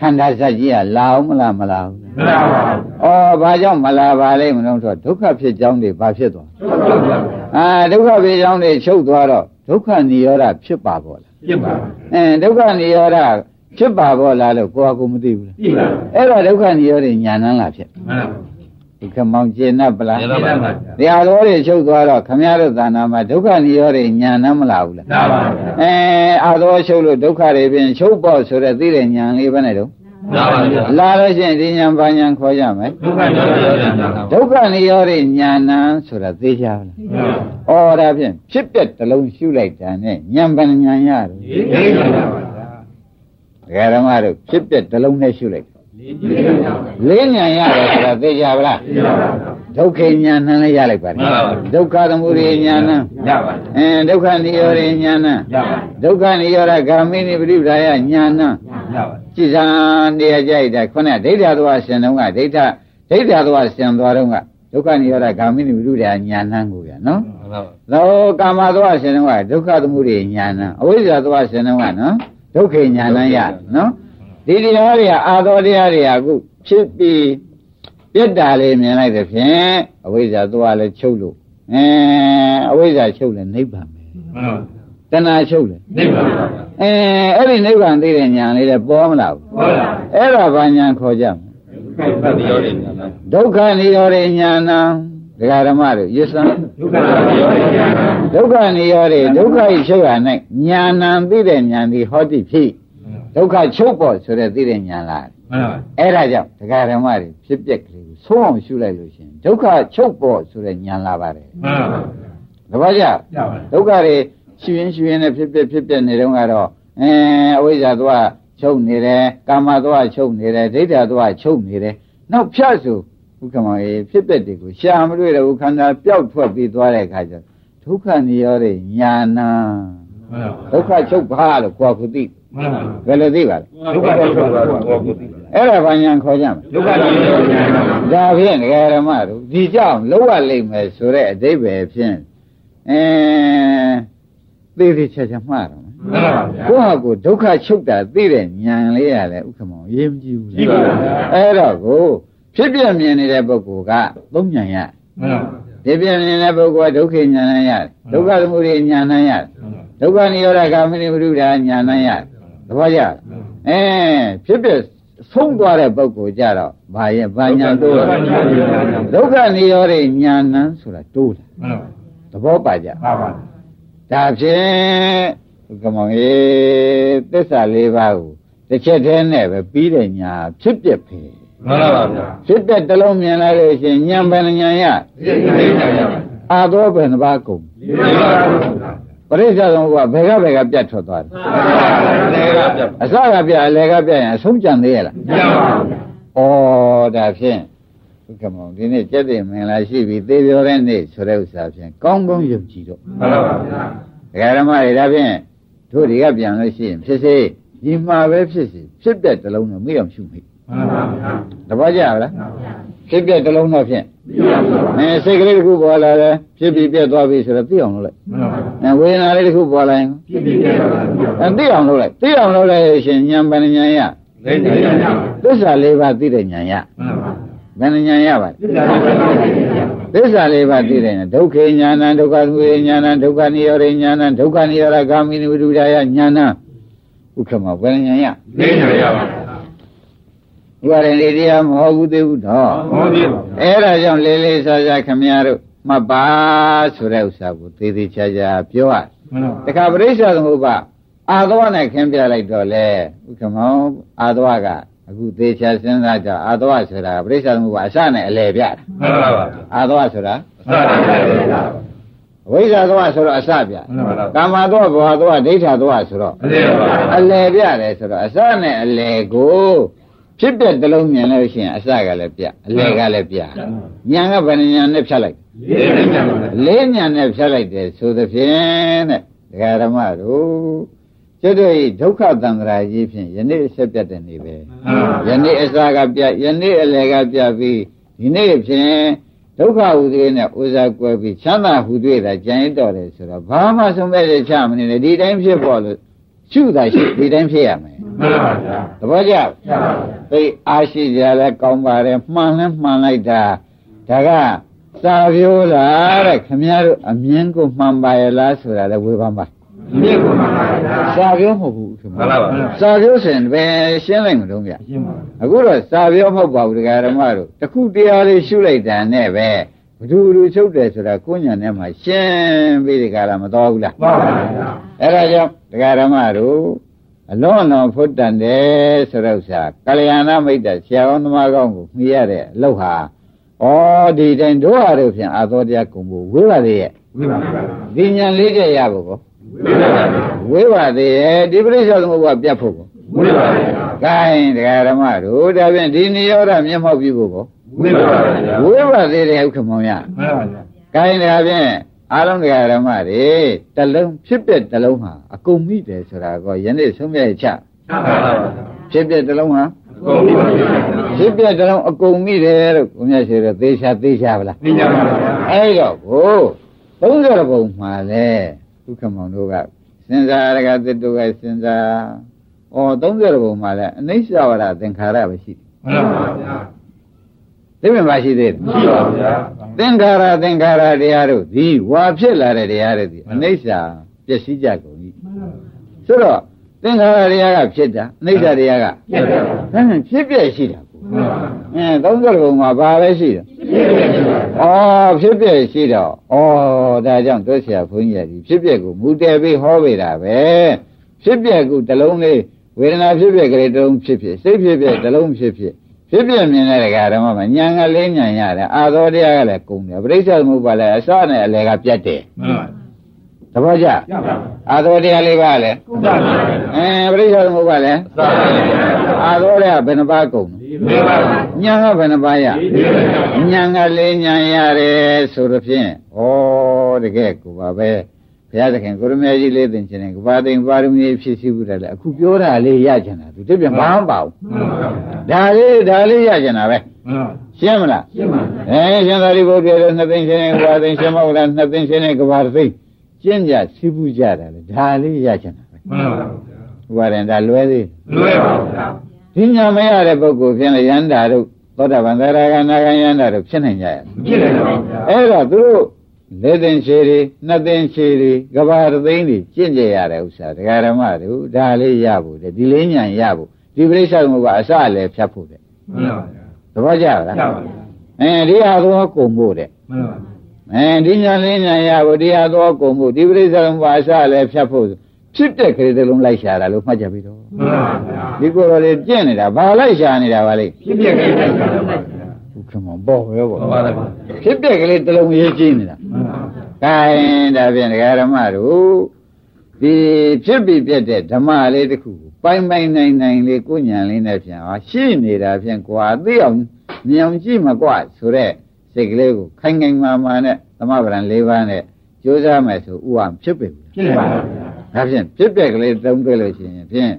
ခန္ဓာစက်ကြီးကလာအောင်မလားမလာဘူးမှန်ပါပါဩဘာကြောင့်မလာပါလိမ့်မလို့ဆိုတော့ဒုက္ခဖြစ်ကြောင်းတွေဘာဖြစ်သွားဟုတ်ပါဗျာအာဒုက္ခဖြစ်ကြောင်းတွေချုပ်သွားတော့ဒုက္ခនិရောဓဖြစ်ပါပေါ့လားပြစ်ပါအင်းဒုက္ခនិရောဓ ဖြစ်ပါဘောလားလို့ကိုယ်ကကိုမသိဘူးလားသိပါဘူးအဲ့တော့ဒုက္ခနိရောဓညာနန်းလာဖြစ်မှန်ပါဘူးဒီကမောင်ကျင်납ပလားကျင်납ပါဗျာတရားတော်တွေချုပ်သွားတော့ခမရတို့သာနာမှာဒုက္ခနိရောဓညာနန်းမလာဘူးလားနားပါဗျာအဲအာတော်ချုပ်လို့ဒုက္ခတွေပြင်ချုပ်ပေါ့ဆိုတဲ့သိတဲ့ညာလေးပဲနဲ့တော့နားပါဗျာလာလို့ရှိရင်ဒီညာဘာညာခေါ်ရမယ်ဒုက္ခနိရောဓညာဒုက္ခနိရောဓညာနန်းဆိုတာသိကြဘူးလားဩော်ဒါဖြင့်ဖြစ်ပျက်တလုံးရှုလိုက်တာနဲ့ညာဘာညာရတယ်သိပါပါ ဒကာဓမ္မတို့ဖြစ်ပြတလုံးနဲ့ရှုလိုက်လေးဉာဏ်ရတယ်ဆိုတာသိကြပါလားသိပါပါဒုက္ခဉာဏ်နဲ့လည်းရလိုက်ပါတယ်ဒုက္ခသမုဒိဉာဏ်နဲ့ရပါအင်းဒုက္ခနိရောဓဉာဏ်နဲ့ရပါဒုက္ခနိရောဓဂာမိနိပရိပဒါယဉာဏ်နဲ့ရပါကြည်သာနေရာကြိုက်တာခုနဒိဋ္ဌာသောရှင်တုန်းကဒိဋ္ဌာဒိဋ္ဌာသောရှင်သွားတုန်းကဒုက္ခနိရောဓဂာမိနိပရိပဒါယဉာဏ်ကိုရနော်သောကာမသောရှင်တုန်းကဒုက္ခသမုဒိဉာဏ်အဝိဇ္ဇာသောရှင်တုန်းကနော် ဒုက္ခညာဏရနော်ဒီတရားတွေကအာသောတရားတွေကအခုဖြစ်ပြီးပြက်တာလေးမြင်လိုက်တဲ့ဖြင့်အဝိဇ္ဇာသွားလည်းချုပ်လို့အဲအဝိဇ္ဇာချုပ်လည်းနိဗ္ဗာန်ပဲမှန်ပါတဏှာချုပ်လေနိဗ္ဗာန်ပါဗျာအဲအဲ့ဒီနိဗ္ဗာန်သိတဲ့ဉာဏ်လေးလည်းပေါ်မလာဘူးဟုတ်လားအဲ့ဒါဘာဉာဏ်ခေါ်ကြမလဲဒုက္ခတရားတွေညာလားဒုက္ခនិရောဓဉာဏံ ဒကာဓမ္မတို့ယစ္စံဒုက္ခတရားတွေညာလားဒုက္ခនិရောဓဒုက္ခဤချုပ်ရ၌ဉာဏံသိတဲ့ဉာဏ်ဒီဟောတိဖြစ်ဒုက္ခချုပ်ပေါ်ဆိုတဲ့သိတဲ့ဉာဏ်လားမှန်ပါအဲ့ဒါကြောင့်ဒကာဓမ္မတွေဖြစ်ပျက်ကလေးကိုဆုံးအောင်ရှုလိုက်လို့ရှိရင်ဒုက္ခချုပ်ပေါ်ဆိုတဲ့ဉာဏ်လာပါတယ်မှန်ပါတပည့်ကြရပါဒုက္ခတွေရှင်ရင်ရှင်ရင်နဲ့ဖြစ်ဖြစ်ဖြစ်ဖြစ်နေတော့ကတော့အဲအဝိဇ္ဇာသွားချုပ်နေတယ်ကာမသွားချုပ်နေတယ်ဒိဋ္ဌာသွားချုပ်နေတယ်နောက်ဖြတ်ဆို ဥက္ကမောရေဖြစ်တဲ့တွေကိုရှာမတွေ့တော့ဘူးခန္ဓာပျောက်ထွက်ပြီးသွားတဲ့အခါကျဒုက္ခនិရောဓညာနာမှန်ပါဒုက္ခချုပ်ပါလို့ကိုယ်ကုသိမှန်ပါဘယ်လိုသိပါလဲဒုက္ခကြောင့်ရတဲ့ဘောကုတိအဲ့ဒါဘာညာခေါ်ကြမလဲဒုက္ခကြောင့်ရတဲ့ညာလားဒါဖြင့်ဒကာရမတို့ဒီကြောင့်လောက်ရလိမ့်မယ်ဆိုတဲ့အဓိပ္ပာယ်ဖြင့်အဲသိသိချာချာမှားတော့မယ်မှန်ပါဗျာကိုယ့်ဟာကိုယ်ဒုက္ခချုပ်တာသိတဲ့ဉာဏ်လေးရလဲဥက္ကမောင်ရေးမကြည့်ဘူးကြည့်ပါဗျာအဲ့တော့ကို ဖြစ်ပြမြင်နေတဲ့ပုဂ္ဂိုလ်ကသုံးဉာဏ်ရမှန်ပါဖြစ်ပြမြင်တဲ့ပုဂ္ဂိုလ်ကဒုက္ခဉာဏ်နဲ့ရတယ်ဒုက္ခသမုဒယဉာဏ်နဲ့ရတယ်ဒုက္ခនិရောဓဂာမိနိဝိရုဒ္ဓဉာဏ်နဲ့ရတယ်သဘောကျလားအဲဖြစ်ပြဆုံးသွားတဲ့ပုဂ္ဂိုလ်ကြတော့ဘာရဲ့ဘာညာတိုးလဲဒုက္ခនិရောဓဉာဏ်ဆိုတာတိုးတယ်မှန်ပါသဘောပါကြပါပါဒါဖြင့်ဥက္ကမောင်ရေသစ္စာလေးပါးကိုတစ်ချက်တည်းနဲ့ပဲပြီးတဲ့ညာဖြစ်ပြပဲ မှန်ပါဗျာဖြစ်တဲ့တစ်လုံးမြင်လိုက်လို့ရှိရင်ညံပဲညံရဒီကိစ္စရပါအာသောပဲနှစ်ပါးကုန်ဒီကိစ္စပါပရိစ္ဆေသမုပ္ပါဘယ်ကဘယ်ကပြတ်ထွက်သွားတယ်လေကပြတ်အစကပြတ်အလယ်ကပြတ်ရင်အဆုံးကြံသေးရလားမရပါဘူးဩဒါဖြင့်ဥက္ကမောင်ဒီနေ့ကျက်တဲ့မင်္ဂလာရှိပြီသေပြောတဲ့နေ့ဆိုတဲ့ဥစ္စာဖြင့်ကောင်းကောင်းယုံကြည်တော့မှန်ပါဗျာဒကာရမတွေဒါဖြင့်တို့တွေကပြန်လို့ရှိရင်ဖြစ်စေဒီမှာပဲဖြစ်စီဖြစ်တဲ့တလုံးနဲ့မိအောင်ရှုမိ မှန်ပါဗျာ တပည့်ကြလားဖြ ဖြစ်ပြတစ်လုံးတော့ဖြင့် သိပါဘူး အဲစိတ်ကလေးတစ်ခုပေါ်လာတယ်ဖြစ်ပြီးပြတ်သွားပြီဆိုတော့သိအောင်လုပ်လိုက် မှန်ပါဗျာ အဲဝေဒနာလေးတစ်ခုပေါ်လာရင် ဖြစ်ဖြစ်ပြပါဘူး အဲသိအောင်လုပ်လိုက်သိအောင်လုပ်လိုက်ရင်ဉာဏ်ပဏ္ဏဉာဏ်ရ လက်နေရပါ သစ္စာလေးပါးသိတဲ့ဉာဏ်ရ မှန်ပါ ဘယ်နှဉာဏ်ရပါလဲ သစ္စာလေးပါးသိရပါသစ္စာလေးပါးသိတဲ့ဉာဏ်ဒုက္ခေဉာဏံဒုက္ခသမုဒယဉာဏံဒုက္ခនិရောဓဉာဏံဒုက္ခនិရောဓဂ ामि နိဝိဒုဒာယဉာဏံဥက္ကမဘယ်နှဉာဏ်ရ သိနေရပါ ဥပါရင်လေးတရားမဟုတ်ဘူးသေးဘူးတော့ဟုတ်ပြီပါအဲ့ဒါကြောင့်လေးလေးစားစားခမည်းတော်မှတ်ပါဆိုတဲ့ဥစ္စာကိုသေးသေးချာချာပြောရမှန်ပါတခါပရိစ္ဆာသမုပ္ပါအာသဝနဲ့ခင်းပြလိုက်တော့လေဥက္ကမောအာသဝကအခုသေးချာစဉ်းစားကြအာသဝဆိုတာပရိစ္ဆာသမုပ္ပါအစနဲ့အလယ်ပြတာမှန်ပါပါအာသဝဆိုတာစတယ်ပါဝိဇ္ဇာသဝဆိုတော့အစပြမှန်ပါပါကာမသဝဘောသဝဒိဋ္ဌသဝဆိုတော့အလေးပါအလယ်ပြတယ်ဆိုတော့အစနဲ့အလယ်ကို ဖြစ်တဲ့တလုံးမြင်လို့ရှိရင်အစကလည်းပြအလယ်ကလည်းပြညာကဗဏ္ဏညာနဲ့ဖြတ်လိုက်လေးနေပြန်ပါလေးညာနဲ့ဖြတ်လိုက်တယ်ဆိုသဖြင့်တဲ့ဒကာဓမ္မတို့ကျွတ်တို့ဤဒုက္ခသံဃာကြီးဖြင့်ယနေ့ဆက်ပြတ်တဲ့နေ့ပဲယနေ့အစာကပြယနေ့အလယ်ကပြပြီးဒီနေ့ဖြင့်ဒုက္ခဟူသေးနဲ့ဥစားကွဲပြီးချမ်းသာဟူသေးတာကြံရတော့တယ်ဆိုတော့ဘာမှဆုံးမဲ့ချမနေနဲ့ဒီတိုင်းဖြစ်ပေါ်လို့ရှုတာရှိဒီတိုင်းဖြစ်ရမယ် မှန်ပါဗျာသဘောကျရပါဗျာသိအားရှိကြလဲကောင်းပါတယ်မှန်လဲမှန်လိုက်တာဒါကစာပြိုးလားတဲ့ခမည်းတော်အမြင်ကိုမှန်ပါရဲ့လားဆိုတာလဲဝေဖန်ပါမြင့်ကိုမှန်ပါဗျာစာပြိုးမဟုတ်ဘူးခင်ဗျမှန်ပါပါစာပြိုးဆိုရင်ပဲရှင်းလိုက်မလို့ဗျရှင်းပါအခုတော့စာပြိုးမဟုတ်ပါဘူးဒကာဓမ္မတို့တခုတရားလေးရှုလိုက်တာနဲ့ပဲဘဒူဘဒူချုပ်တယ်ဆိုတာကိုညာနဲ့မှရှင်းပြီးဒီကရာမတော်ဘူးလားပါပါဗျာအဲ့ဒါကြောင့်ဒကာဓမ္မတို့ အလွန်အလွန်ဖွတ်တန်တယ်ဆိုတဲ့ဥစ္စာကလျာဏမိတ်တဆရာကောင်းသမားကောင်းကိုမှီရတဲ့အလုပ်ဟာဩဒီတိုင်းတို့ဟာတို့ဖြင့်အာသောတရားကုံဖို့ဝေးပါသေးရဲ့ဝိပါဗျာဒီညာလေးချက်ရဖို့ကောဝိပါဗျာဝေးပါသေးရဲ့ဒီပရိစ္ဆေသမုပ္ပါပြတ်ဖို့ကောဝိပါဗျာဂိုင်းဒကာဓမ္မတို့ဒါဖြင့်ဒီနိရောဓမျက်မှောက်ပြုဖို့ကောဝိပါဗျာဝေးပါသေးတယ်ဥက္ကမောင်ရမှန်ပါဗျာဂိုင်းဒါဖြင့် အားလုံးဒကာဓမ္မတွေတလုံးဖြစ်တဲ့တလုံးဟာအကုန်မိတယ်ဆိုတာကောယနေ့ဆုံးဖြတ်ချက်မှန်ပါဗျာဖြစ်တဲ့တလုံးဟာကိုပြီပါဗျာဖြစ်တဲ့တလုံးအကုန်မိတယ်လို့ကိုမြတ်ရှိတယ်သေချာသေချာဗလားသိကြပါဗျာအဲ့တော့ကို30ဘုံမှာလဲဒုက္ခမောင်တို့ကစဉ်းစားရကသတ္တုကစဉ်းစားဩ30ဘုံမှာလဲအနိစ္စဝရသင်္ခါရပဲရှိတယ်မှန်ပါဗျာ သိမြင်ပါရှိသေးတယ်ရှိပါဗျာသင်္ခါရသင်္ခါရတရားတို့ဒီဝါဖြစ်လာတဲ့တရားတွေဒီအနိစ္စပျက်စီးကြကုန်ပြီဆိုတော့သင်္ခါရတရားကဖြစ်တာအနိစ္စတရားကပြည့်တယ်ဒါနဲ့ဖြစ်ပြရှိတာကိုမှန်ပါဗျာအဲ30ဘုံမှာဘာပဲရှိတယ်ပြည့်တယ်ရှိပါဗျာဩဖြစ်ပြရှိတော့ဩဒါကြောင့်တို့ဆရာဘုန်းကြီးကဒီဖြစ်ပြကိုမူတည်ပြီးဟောပေးတာပဲဖြစ်ပြကိုတစ်လုံးလေးဝေဒနာဖြစ်ပြကလေးတစ်လုံးဖြစ်ဖြစ်စိတ်ဖြစ်ပြတစ်လုံးဖြစ်ဖြစ် ဖြစ်ပြမြင်တဲ့ကဓမ္မမှာညာကလေးညာရတယ်အာသောတရားကလည်းကုန်တယ်ပရိစ္ဆေသမုပ္ပါလည်းအစနဲ့အလယ်ကပြတ်တယ်မှန်ပါသဘောကျရပါဗျာအာသောတရားလေးပါလည်းကုသပါဗျာအဲပရိစ္ဆေသမုပ္ပါလည်းသာပါဗျာအာသောတရားဘယ်နှပါးကုန်ဒီပါဗျာညာကဘယ်နှပါးရဒီပါဗျာညာကလေးညာရတယ်ဆိုတော့ဖြင့်ဩတကယ်ကိုပါပဲ ဘုရားသခင်ကိုရမေကြီးလေးသင်ခြင်းနဲ့ကဘာသိပါရမီဖြစ်စီဘူးတယ်လေအခုပြောတာလေးရကြတာသူတပြင်းဘာမှမပါဘူးမှန်ပါဗျာဒါလေးဒါလေးရကြတာပဲမှန်ပါရှင်းမလားရှင်းပါအဲရှင်သာရိပုတ္တရာနှစ်သိန်းရှင်နဲ့ကဘာသိရှင်မောကလာနှစ်သိန်းရှင်နဲ့ကဘာသိကျင့်ကြစီးပူးကြတာလေဒါလေးရကြတာပဲမှန်ပါဗျာဥပါရင်ဒါလွဲသေးလွယ်ပါဗျာဒီညာမရတဲ့ပုဂ္ဂိုလ်ဖြင့်လေယန္တာတို့သောတာပန်သရဂနာဂယန္တာတို့ဖြစ်နိုင်ကြရဲ့ပြည့်တယ်ပါဗျာအဲ့တော့သူတို့ လက်သိင်ရှည်တွေနှစ်သိင်ရှည်တွေကဘာသိန်းတွေကျင့်ကြရတဲ့ဥစ္စာဒကာဓမ္မတို့ဒါလေးရဖို့တဲ့ဒီလေးညာရဖို့ဒီပြိဿမှုကအစလည်းဖြတ်ဖို့တဲ့မှန်ပါဗျာသဘောကျလားရပါဗျာအဲဒီဟာသောကုံဖို့တဲ့မှန်ပါအဲဒီညာလေးညာရဖို့ဒီဟာသောကုံဖို့ဒီပြိဿမှုကအစလည်းဖြတ်ဖို့ဖြစ်တဲ့ကလေးတစ်လုံးလိုက်ရှာတာလို့မှတ်ကြပြီတော့မှန်ပါဗျာဒီကိုယ်တော်လေးကျင့်နေတာဘာလိုက်ရှာနေတာပါလိမ့်ပြည့်ပြည့်ကိစ္စပါဗျာဘု ခမဘောပဲဘောဟုတ်ပါလားဗျာဖြစ်တဲ့ကလေးတစ်လုံးရေးကြည့်နေတာမှန်ပါကဲဒါဖြင့်ဒကာဓမ္မတို့ဒီဖြစ်ပြီးပြတ်တဲ့ဓမ္မလေးတစ်ခုကိုပိုင်ပိုင်နိုင်နိုင်လေးကိုညာလေးနဲ့ဖြင့်ဟာရှိနေတာဖြင့်ကွာသိအောင်မြင်အောင်ကြည့်မကွာဆိုတော့စိတ်ကလေးကိုခိုင်ခိုင်မာမာနဲ့သမဗရံ၄ပါးနဲ့ကြိုးစားမယ်ဆိုဥအောင်ဖြစ်ပြီပြည့်ပါဗျာဒါဖြင့်ဖြစ်ပြက်ကလေးသုံးတွေ့လို့ရှိရင်ဖြင့်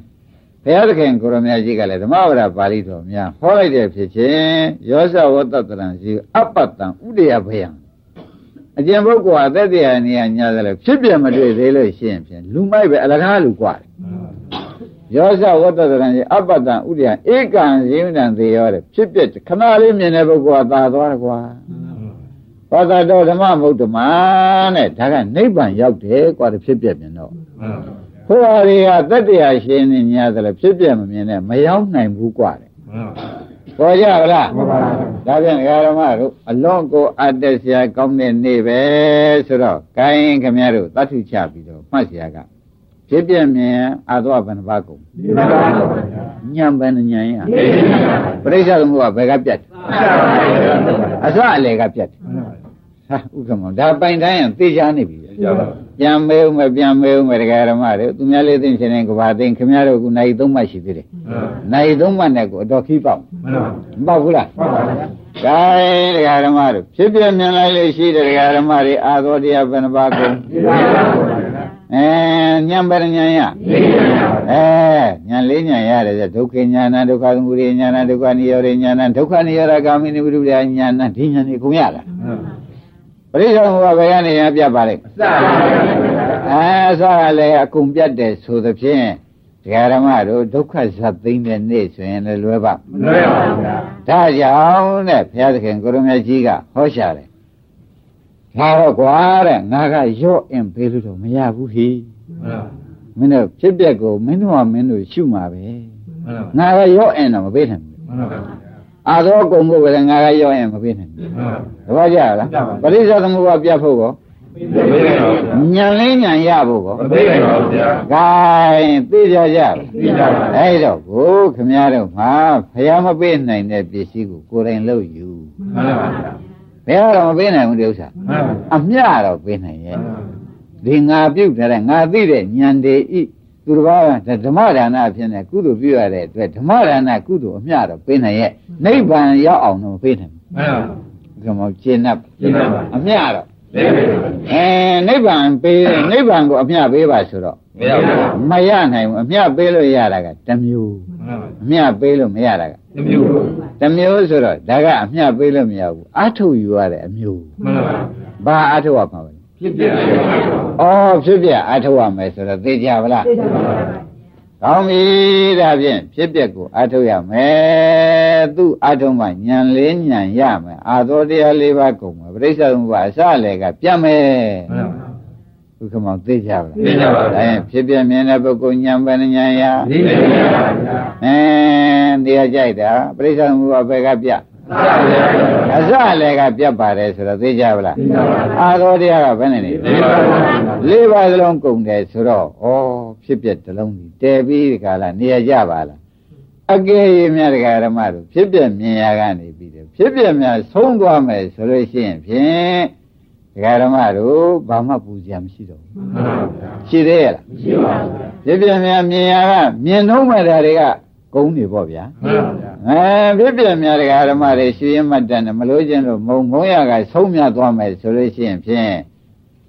ဘုရားသခင်ကိုရမကြီးကလည်းဓမ္မဝရပါဠိတော်များဟောလိုက်တဲ့ဖြစ်ချင်းယောဇဝတ္တတရံရှိအပ္ပတံဥဒယဘယံအကျင့်ပုဂ္ဂိုလ်အသက်တရားနေရာညာတယ်လို့ဖြစ်ပြမတွေ့သေးလို့ရှိရင်ဖြင့်လူမိုက်ပဲအလကားလူกว่าယောဇဝတ္တတရံရှိအပ္ပတံဥဒယဧကံဇိမဏံသေရောတဲ့ဖြစ်ပြခဏလေးမြင်တဲ့ပုဂ္ဂိုလ်ကသာသွားတယ်ကွာဘာသာတော်ဓမ္မမုဒ္ဓမာနဲ့ဒါကနိဗ္ဗာန်ရောက်တယ်ကွာတဲ့ဖြစ်ပြမြင်တော့ ဟိုဟာတွေကသက်တရားရှင်နေညာတယ်လို့ဖြစ်ပြမမြင်နဲ့မရောက်နိုင်ဘူးကွာတဲ့ပေါ်ကြဗလားဒါပြန်ဓမ္မတို့အလွန်ကိုအတ္တဆရာကောင်းတဲ့နေ့ပဲဆိုတော့ဂိုင်းခမရတို့တတ်ထုချပြီးတော့မှတ်ဆရာကဖြစ်ပြမြင်အာသောဘဏ္ဍပါကုန်ညံပန်ညံရပရိစ္ဆေသမုပ္ပါဘယ်ကပြတ်အစအလေကပြတ်ဟာဥက္ကမောဒါပိုင်တိုင်းရင်သိချာနေပြီ ပြန်မဲဦးမပြန်မဲဦးမတရားဓမ္မတွေသူများလေးသိချင်းရင်ကဘာသိခင်ဗျားတို့ကနိုင်သုံးမှရှိသေးတယ်နိုင်သုံးမှနဲ့ကိုအတော်ခီးပေါက်မပေါက်ဘူးလားကဲတရားဓမ္မတို့ဖြစ်ပြမြင်လိုက်လို့ရှိတယ်တရားဓမ္မတွေအာသောတရားဘယ်နှပါကုန်အဲညံပဲညံရအဲညံလေးညံရတယ်ဒုက္ခညာဏဒုက္ခသမုဒယညာဏဒုက္ခនិရောဓညာဏဒုက္ခនិရောဓဂာမိနိဝိရုဒ္ဓညာဏဒီညာနေကုန်ရတာ ပရိစ္ဆေသမုပ္ပါဘယ်ကနေရပြတ်ပါလိမ့်အစပါအဲအစကလည်းအကုန်ပြတ်တယ်ဆိုသဖြင့်ဒကာဓမ္မတို့ဒုက္ခဇတ်သိမ့်တဲ့နေ့ဆိုရင်လည်းလွယ်ပါမလွယ်ပါဘူးဗျာဒါကြောင့်တဲ့ဘုရားသခင်ကိုရမကြီးကဟောရှာတယ်ဒါတော့ကွာတဲ့ငါကရော့အင်ပေးလို့တော့မရဘူးဟိမင်းတို့ဖြစ်ပျက်ကိုမင်းတို့ကမင်းတို့ရှုမှာပဲငါကရော့အင်တော့မပေးနိုင်ဘူး အာသောကုံဖို့ပဲငါကရော့အင်မပေးနိုင်ဘူးတပည့်ကြလားပရိစ္ဆေသမုပ္ပါပြတ်ဖို့ကောညံလေးညံရဖို့ကောမသိနိုင်ပါဘူးဗျာ။ဂိုင်းသိကြကြလား။သိကြပါဘူး။အဲ့တော့ကိုခမည်းတော်မှာဖះမပေးနိုင်တဲ့ပစ္စည်းကိုကိုယ်တိုင်လုပ်ယူမှန်ပါဗျာ။ဘယ်တော့မပေးနိုင်ဘူးဒီဥစ္စာမှန်ပါ။အမျှတော့ပေးနိုင်ရဲ့။ဒီငါပြုတ်တဲ့ငါသိတဲ့ဉာဏ်တွေဤ သူတစ်ပါးကဓမ္မဒါနအဖြစ်နဲ့ကုသိုလ်ပြုရတဲ့အတွက်ဓမ္မဒါနကုသိုလ်အမျှတော့ပေးနိုင်ရဲ့။နိဗ္ဗာန်ရောက်အောင်တော့မပေးနိုင်မှန်ပါဘူး။ဒီမှာကျင့်납ကျင့်납ပါအမျှတော့သိပြီအဲနိဗ္ဗာန်ပေးနိဗ္ဗာန်ကိုအမျှပေးပါဆိုတော့မရဘူးမရနိုင်ဘူးအမျှပေးလို့ရတာကတစ်မျိုးမှန်ပါအမျှပေးလို့မရတာကတမျိုးတစ်မျိုးဆိုတော့ဒါကအမျှပေးလို့မရဘူးအထုတ်ယူရတဲ့အမျိုးမှန်ပါဘာအထုတ်ရမှာလဲ ဖြစ်ပြတယ်ဩဖြစ်ပြအထုတ်ရမယ်ဆိုတော့သိကြပါလားကောင်းပြီဒါဖြင့်ဖြစ်ပျက်ကိုအထုတ်ရမယ်သူအထုတ်မှညံလေးညံရမယ်အာသောတရားလေးပါကုန်မယ်ပြိဿသမုပ္ပါအစလည်းကပြတ်မယ်မှန်ပါဒုက္ခမောင်သိကြပါလားသိကြပါဘူးဒါရင်ဖြစ်ပြမြင်တဲ့ပုဂ္ဂိုလ်ညံပဲညံရသိပြီဗျာအဲတရားကြိုက်တာပြိဿသမုပ္ပါဘယ်ကပြတ် အစလည်းကပြတ်ပါတယ်ဆိုတော့သိကြပါလားသိကြပါဘူးအာသောတရားကဘယ်နဲ့နေသိပါဘူးလေးပါးစလုံးကုန်တယ်ဆိုတော့ဩဖြစ်ပြတစ်လုံးကြီးတည်ပြီးဒီကလာနေရကြပါလားအကယ်၍မြတ်တရားဓမ္မတို့ဖြစ်ပြမြင်ရကနေပြီးတယ်ဖြစ်ပြများဆုံးသွားမယ်ဆိုလို့ရှိရင်ဖြင့်တရားဓမ္မတို့ဘာမှပူဇော်မရှိတော့ဘူးမှန်ပါဗျာရှိသေးရဲ့လားရှိပါဘူးဗျာဖြစ်ပြများမြင်ရကမြင်တော့မဲ့ဓာတ်တွေကဂုံးနေပေါ့ဗျာမှန်ပါဗျာ အဲဖြစ်ပြများတရားဓမ္မတွေရှင်ရင်မှတ်တယ်မလို့ခြင်းလို့မုံမုံရကဆုံးမြတ်သွားမယ်ဆိုလို့ရှိရင်ဖြင့်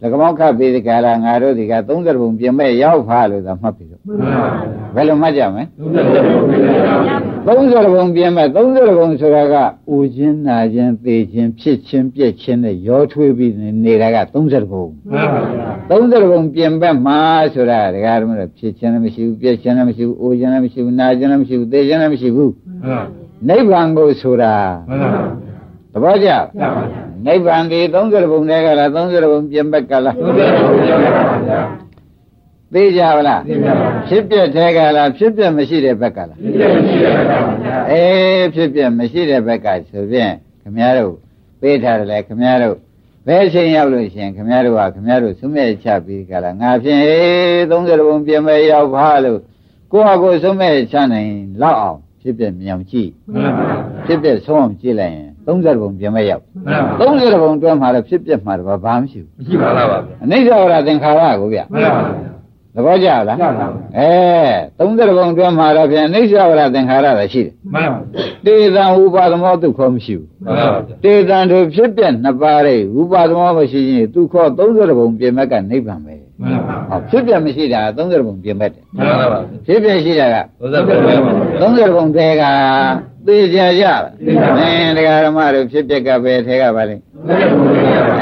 လကမောက်ခပိဒကလာငါတို့ဒီက30ပုံပြင်မဲ့ရောက်ဖားလို့သာမှတ်ပြီတော့မှန်ပါဗျာဘယ်လိုမှတ်ကြမလဲသုံးသက်ပုံပြင်တယ်ဗျာ 30ပုံပြင်မဲ့30ပုံဆိုတာကဥခြင်းနာခြင်းသေခြင်းဖြစ်ခြင်းပြက်ခြင်းနဲ့ရောထွေးပြီးနေတာက30ပုံမှန်ပါဗျာ30ပုံပြင်ဘက်မှာဆိုတာဒကာဓမ္မတို့ဖြစ်ခြင်းလည်းမရှိဘူးပြက်ခြင်းလည်းမရှိဘူးအိုခြင်းလည်းမရှိဘူးနာခြင်းလည်းမရှိဘူးသေခြင်းလည်းမရှိဘူးမှန်ပါနိဗ္ဗာန်ကိုဆိုတာမှန်ပါသဘောကျဗျာမှန်ပါနိဗ္ဗာန်ဒီ30ပုံတည်းကလား30ပုံပြင်ဘက်ကလားသုံးသက်ပုံပြင်တယ်ဗျာ သိကြပါလားသိပါပါဖြစ်ပြတဲ့ကလားဖြစ်ပြမရှိတဲ့ဘက်ကလားဖြစ်ပြရှိတယ်ဗျာအေးဖြစ်ပြမရှိတဲ့ဘက်ကဆိုဖြင့်ခမည်းတော်ပေးထားတယ်လေခမည်းတော်ဘယ်အချိန်ရောက်လို့ရှိရင်ခမည်းတော်ကခမည်းတော်သုံးမဲ့ချပြီးကြလားငါဖြင့်အေး30ပုံပြင်မဲ့ရောက်ဖားလို့ကိုယ့်ဟာကိုယ်သုံးမဲ့ချနိုင်လောက်အောင်ဖြစ်ပြမြောင်ကြည့်မှန်ပါဖြစ်ပြဆုံးအောင်ကြည့်လိုက်ရင်30ပုံပြင်မဲ့ရောက်မှန်ပါ30ပုံတွဲမှာတော့ဖြစ်ပြမှာတော့ဘာမှမရှိဘူးရှိပါလားဗျာအနိစ္စဝရသင်္ခါရကိုဗျမှန်ပါ သဘောကျလားကျပါပါအဲ30ပုံတွဲမှာတော့ဖြင့်အနိစ္စဝရသင်္ခါရလည်းရှိတယ်မှန်ပါတေသံဥပါဒမောဒုက္ခမရှိဘူးမှန်ပါဗျာတေသံတို့ဖြစ်ပြနှစ်ပါးတဲ့ဥပါဒမောမရှိရင်ဒုက္ခ30ပုံပြင်မဲ့ကနိဗ္ဗာန်ပဲ မှန်မှန်ပါဟောဖြစ်ပြမရှိတာ30ပုံပြင်မဲ့တယ်မှန်ပါပါဖြစ်ပြရှိတာက30ပုံပဲပါ30ပုံတဲကသေချာကြအင်းတရားဓမ္မတို့ဖြစ်ပြကပဲထဲကပါလိမ့်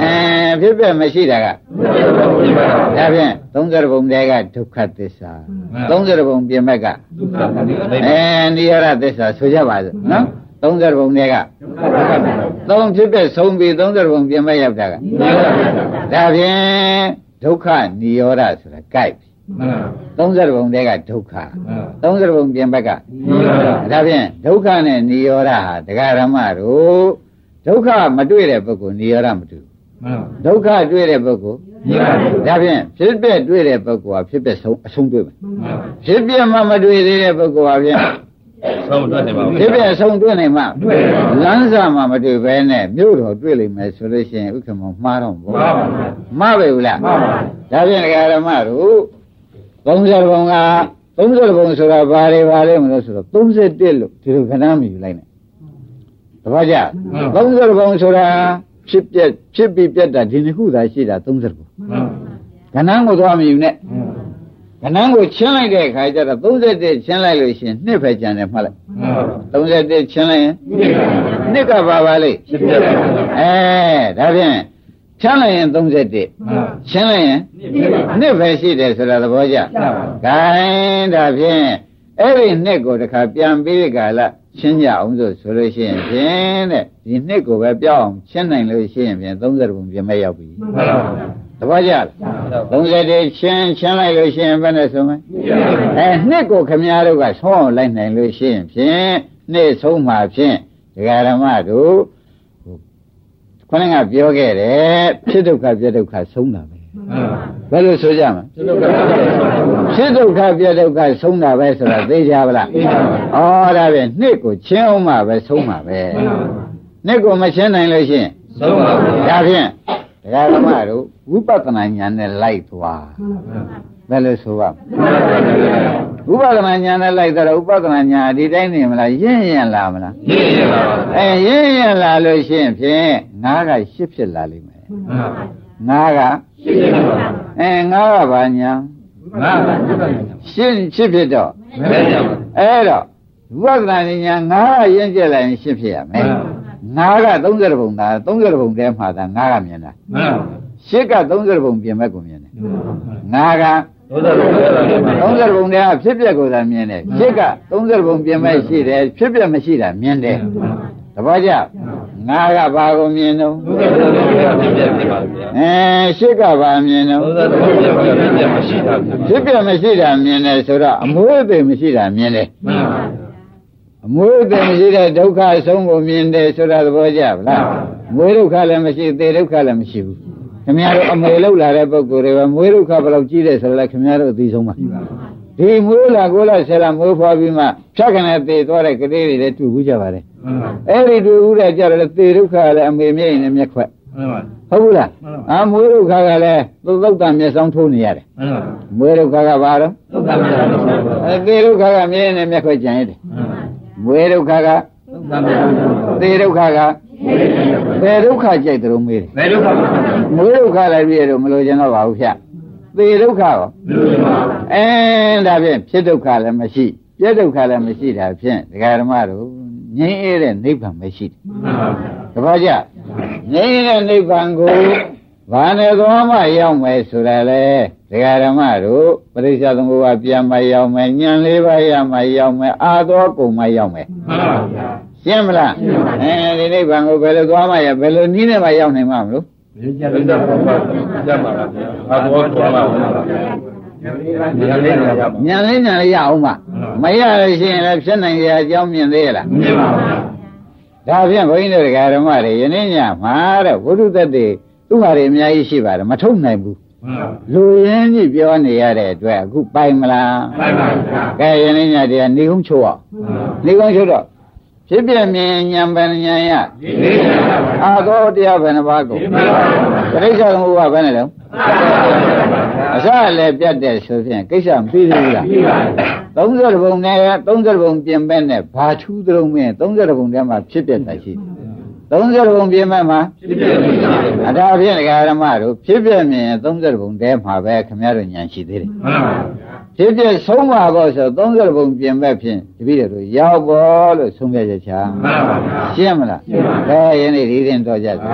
အဲဖြစ်ပြမရှိတာကဒါဖြင့်30ပုံတဲကဒုက္ခသစ္စာ30ပုံပြင်မဲ့ကဒုက္ခနိဗ္ဗာန်အဲနိရောဓသစ္စာဆိုကြပါစို့နော်30ပုံတဲကသုံးဖြစ်ပြဆုံးပြီး30ပုံပြင်မဲ့ရောက်တာကဒါဖြင့် ဒုက္ခနိရောဓဆိုတာကြိုက်ပြီမှန်ပါ30ပုံတဲကဒုက္ခမှန်ပါ30ပုံပြင်ဘက်ကနိရောဓဒါဖြင့်ဒုက္ခနဲ့និရောဓဟာတရားဓမ္မတို့ဒုက္ခမတွေ့တဲ့ပုဂ္ဂိုလ်និရောဓမတွေ့မှန်ပါဘူးဒုက္ခတွေ့တဲ့ပုဂ္ဂိုလ်နိရောဓဒါဖြင့်ဖြစ်ပြတွေ့တဲ့ပုဂ္ဂိုလ်ဟာဖြစ်ပြဆုံးအဆုံးတွေ့မယ်မှန်ပါဖြစ်ပြမှမတွေ့သေးတဲ့ပုဂ္ဂိုလ်ဟာဖြင့် ဆုံးတွတ်နေပါဦးဖြစ်ပြဆုံးတွေ့နိုင်မှလမ်းစာမှမတွေ့ဘဲနဲ့မြို့တော်တွေ့လိမ့်မယ်ဆိုလို့ရှိရင်ဥက္ကမောမှားတော့ဘောမှန်ပါမှားပဲဘူးလားမှန်ပါဒါဖြင့်တရားဓမ္မတို့30ဘုံက30ဘုံဆိုတာဘာတွေဘာလဲမလို့ဆိုတော့31လို့ဒီလိုခဏမယူလိုက်နဲ့တပည့်ကြ30ဘုံဆိုတာဖြစ်ပြက်ဖြစ်ပြီးပြက်တာဒီနှစ်ခုသာရှိတာ30ဘုံမှန်ခဏကိုသွားမယူနဲ့ခဏ ကိုချင်းလိုက်တဲ့အခါကျတော့31ချင်းလိုက်လို့ရှိရင်နှစ်ပဲကြံတယ်မှတ်လိုက်မှန်ပါ31ချင်းလိုက်ရင်နှစ်ကပါပါလိမ့်ဖြစ်ပြပါအဲဒါဖြင့်ချမ်းလိုက်ရင်31မှန်ပါရှင်းလိုက်ရင်နှစ်ပဲရှိတယ်ဆိုတာသဘောကျ။ဂိုင်းဒါဖြင့်အဲ့ဒီနှစ်ကိုတခါပြန်ပြီးဒီကလာရှင်းကြအောင်ဆိုဆိုလို့ရှိရင်ဖြင့်တဲ့ဒီနှစ်ကိုပဲပြောင်းအောင်ရှင်းနိုင်လို့ရှိရင်ဖြင့်30ပုံပြင်မဲ့ရောက်ပြီမှန်ပါ။ သဘောကျလား။30တည်းရှင်းရှင်းလိုက်လို့ရှိရင်ဘယ်နဲ့ဆုံးမလဲ။အဲနှစ်ကိုခမည်းတော်ကဆုံးအောင်လိုက်နိုင်လို့ရှိရင်ဖြင့်နှစ်ဆုံးမှာဖြင့်ဒကာရမတို့ခொနကပြောခဲ့တယ်ဖြစ်ဒုက္ခပြဒုက္ခဆုံးတာပဲမှန်ပါဘယ်လိုဆိုကြမလဲဖြစ်ဒုက္ခဖြစ်ဆုံးဖြစ်ဒုက္ခပြဒုက္ခဆုံးတာပဲဆိုတာသိကြပါလားသိပါပါဩဒါပဲနှစ်ကိုချင်းအောင်မှပဲဆုံးမှာပဲမှန်ပါနှစ်ကိုမချင်းနိုင်လို့ရှိရင်ဆုံးပါဘူးဒါဖြင့် တရားဓမ္မတို့ဝိပဿနာဉာဏ်နဲ့လိုက်သွားဘယ်လိုဆိုပါ့မလဲဝိပဿနာဉာဏ်နဲ့လိုက်တော့ဥပဒနာဉာဏ်ဒီတိုင်းနေမလားရင့်ရင်လာမလားရင်းရပါပါအဲရင့်ရင်လာလို့ရှိရင်ဖြင့်ငါးကရှစ်ဖြစ်လာလိမ့်မယ်မှန်ပါငါးကရှင်းရပါအဲငါးကဘာညာငါပါဖြစ်ပါရှင်းရှစ်ဖြစ်တော့မဲရပါအဲ့တော့ဝိပဿနာဉာဏ်ငါးကရင့်ကျက်လိုက်ရင်ရှင်းဖြစ်ရမယ် ငါးက30ပုံသာ30ပုံထဲမှာသာငါးကမြင်တာမှန်ပါရှစ်က30ပုံပြင်မဲ့ကိုမြင်တယ်ငါးကသောတာပန်ရပါမယ်30ပုံထဲကဖြစ်ပျက်ကိုသာမြင်တယ်ရှစ်က30ပုံပြင်မဲ့ရှိတယ်ဖြစ်ပျက်မရှိတာမြင်တယ်တပည့်ကြငါးကဘာကိုမြင်တော့သောတာပန်ရဖြစ်ပြဖြစ်ပါဗျာအဲရှစ်ကဘာမြင်တော့သောတာပန်ရဖြစ်ပြမရှိတာဖြစ်ပျက်မရှိတာမြင်တယ်ဆိုတော့အမွေးအသေးမရှိတာမြင်တယ်မှန်ပါ အမွေးအသေးမရှိတဲ့ဒုက္ခအဆုံးကိုမြင်တယ်ဆိုတာသဘောကျဗလားမွေးဒုက္ခလည်းမရှိသေဒုက္ခလည်းမရှိဘူးခင်ဗျားတို့အမေလောက်လာတဲ့ပုဂ္ဂိုလ်တွေကမွေးဒုက္ခဘယ်လောက်ကြီးတယ်ဆိုတော့လည်းခင်ဗျားတို့အသိဆုံးပါဒီမွေးလာကိုလာဆယ်လာမွေးဖွားပြီးမှဖြတ်ခနဲ့သေသွားတဲ့ကလေးတွေလည်းတွေ့ဘူးကြပါတယ်မှန်ပါအဲ့ဒီတွေ့ဘူးတဲ့ကြတော့လေသေဒုက္ခကလည်းအမေမျက်ရည်နဲ့မျက်ခွက်မှန်ပါဟုတ်ဘူးလားမှန်ပါအာမွေးဒုက္ခကလည်းသုတ်တံမျက်စောင်းထိုးနေရတယ်မှန်ပါမွေးဒုက္ခကဘာတော့သောတာပန်ရပါမယ်အဲသေဒုက္ခကမျက်ရည်နဲ့မျက်ခွက်ကြံရတယ် မွေးဒုက္ခကသောတာပန်ရပါမယ်သေဒုက္ခကသေဒုက္ခကြိုက်တယ်လို့မေးတယ်ဘယ်ဒုက္ခပါလဲမွေးဒုက္ခလည်းပြည့်တော့မလို့ကျွန်တော်ပါဘူးဖြတ်သေဒုက္ခရောဘယ်လိုလဲပါအဲဒါဖြင့်ဖြစ်ဒုက္ခလည်းမရှိပြည့်ဒုက္ခလည်းမရှိတာဖြင့်ဒကာဓမ္မတို့ငြိမ်းအေးတဲ့နိဗ္ဗာန်ပဲရှိတယ်မှန်ပါတပည့်ကြငြိမ်းတဲ့နိဗ္ဗာန်ကိုဘာနဲ့သွားမှရောက်မယ်ဆိုတာလေ ဒကာဓမ္မတို့ပရိစ္ဆေသမုပ္ပါပြန်မရောက်မယ်ညံလေးပါးရမှရောက်မယ်အာသောကုန်မှရောက်မယ်မှန်ပါဗျာရှင်းမလားအဲဒီနိဗ္ဗာန်ကိုဘယ်လိုသွားမှရဘယ်လိုနည်းနဲ့မှရောက်နိုင်မှာမလို့ဘယ်ကြပါပါကြပါပါဗျာအာဘောတော်ပါဗျာညလေးနေရပါညံလေးညံလေးရအောင်ပါမရလို့ရှိရင်လည်းဖြစ်နိုင်ရအကြောင်းမြင်သေးရလားမြင်ပါဗျာဒါဖြင့်ဘုန်းကြီးတို့ဒကာဓမ္မတွေယနေ့ညမှာတဲ့ဝိတုသက်တွေသူ့ဟာတွေအများကြီးရှိပါတယ်မထုတ်နိုင်ဘူးမှန်ပါ လူရင်းကြီးပြောနေရတဲ့အတွက်အခုပိုင်မလားဘိုင်ပါဗျာကဲယနေ့ညတည်းကနေကုန်းချိုးအောင်နေကုန်းချိုးတော့ဖြစ်ပြမြင်ဉာဏ်ပဉာဏ်ရဒီလေးရပါဗျာအာသောတရားဘယ်နှပါးကိုဒီမှာပါဗျာပရိစ္ဆေသမုပ္ပါဘယ်နဲ့လဲအစလည်းပြတ်တဲ့ဆိုဖြင့်ကိစ္စမပြီးသေးဘူးလားပြီးပါ30ပုံနဲ့30ပုံပြင်ပဲနဲ့ဘာထူးသလုံးမင်း30ပုံထဲမှာဖြစ်ပြတာရှိတယ် 30ပုံပြင်မဲ့မှာဖြစ်ဖြစ်ဖြစ်ဖြစ်အတားဖြင့်ဒကာရမတို့ဖြစ်ပြမြင်ရင်30ပုံတဲမှာပဲခင်ဗျားတို့ညာရှိသေးတယ်မှန်ပါဗျာဖြစ်ဖြစ်ဆုံးပါတော့ဆို30ပုံပြင်မဲ့ဖြင့်တပည့်တို့ရောက်ပေါ်လို့ဆုံးဖြတ်ချက်ချာမှန်ပါဗျာရှင်းမလားဘယ်ယနေ့ဒီရင်တော့ကြသလဲ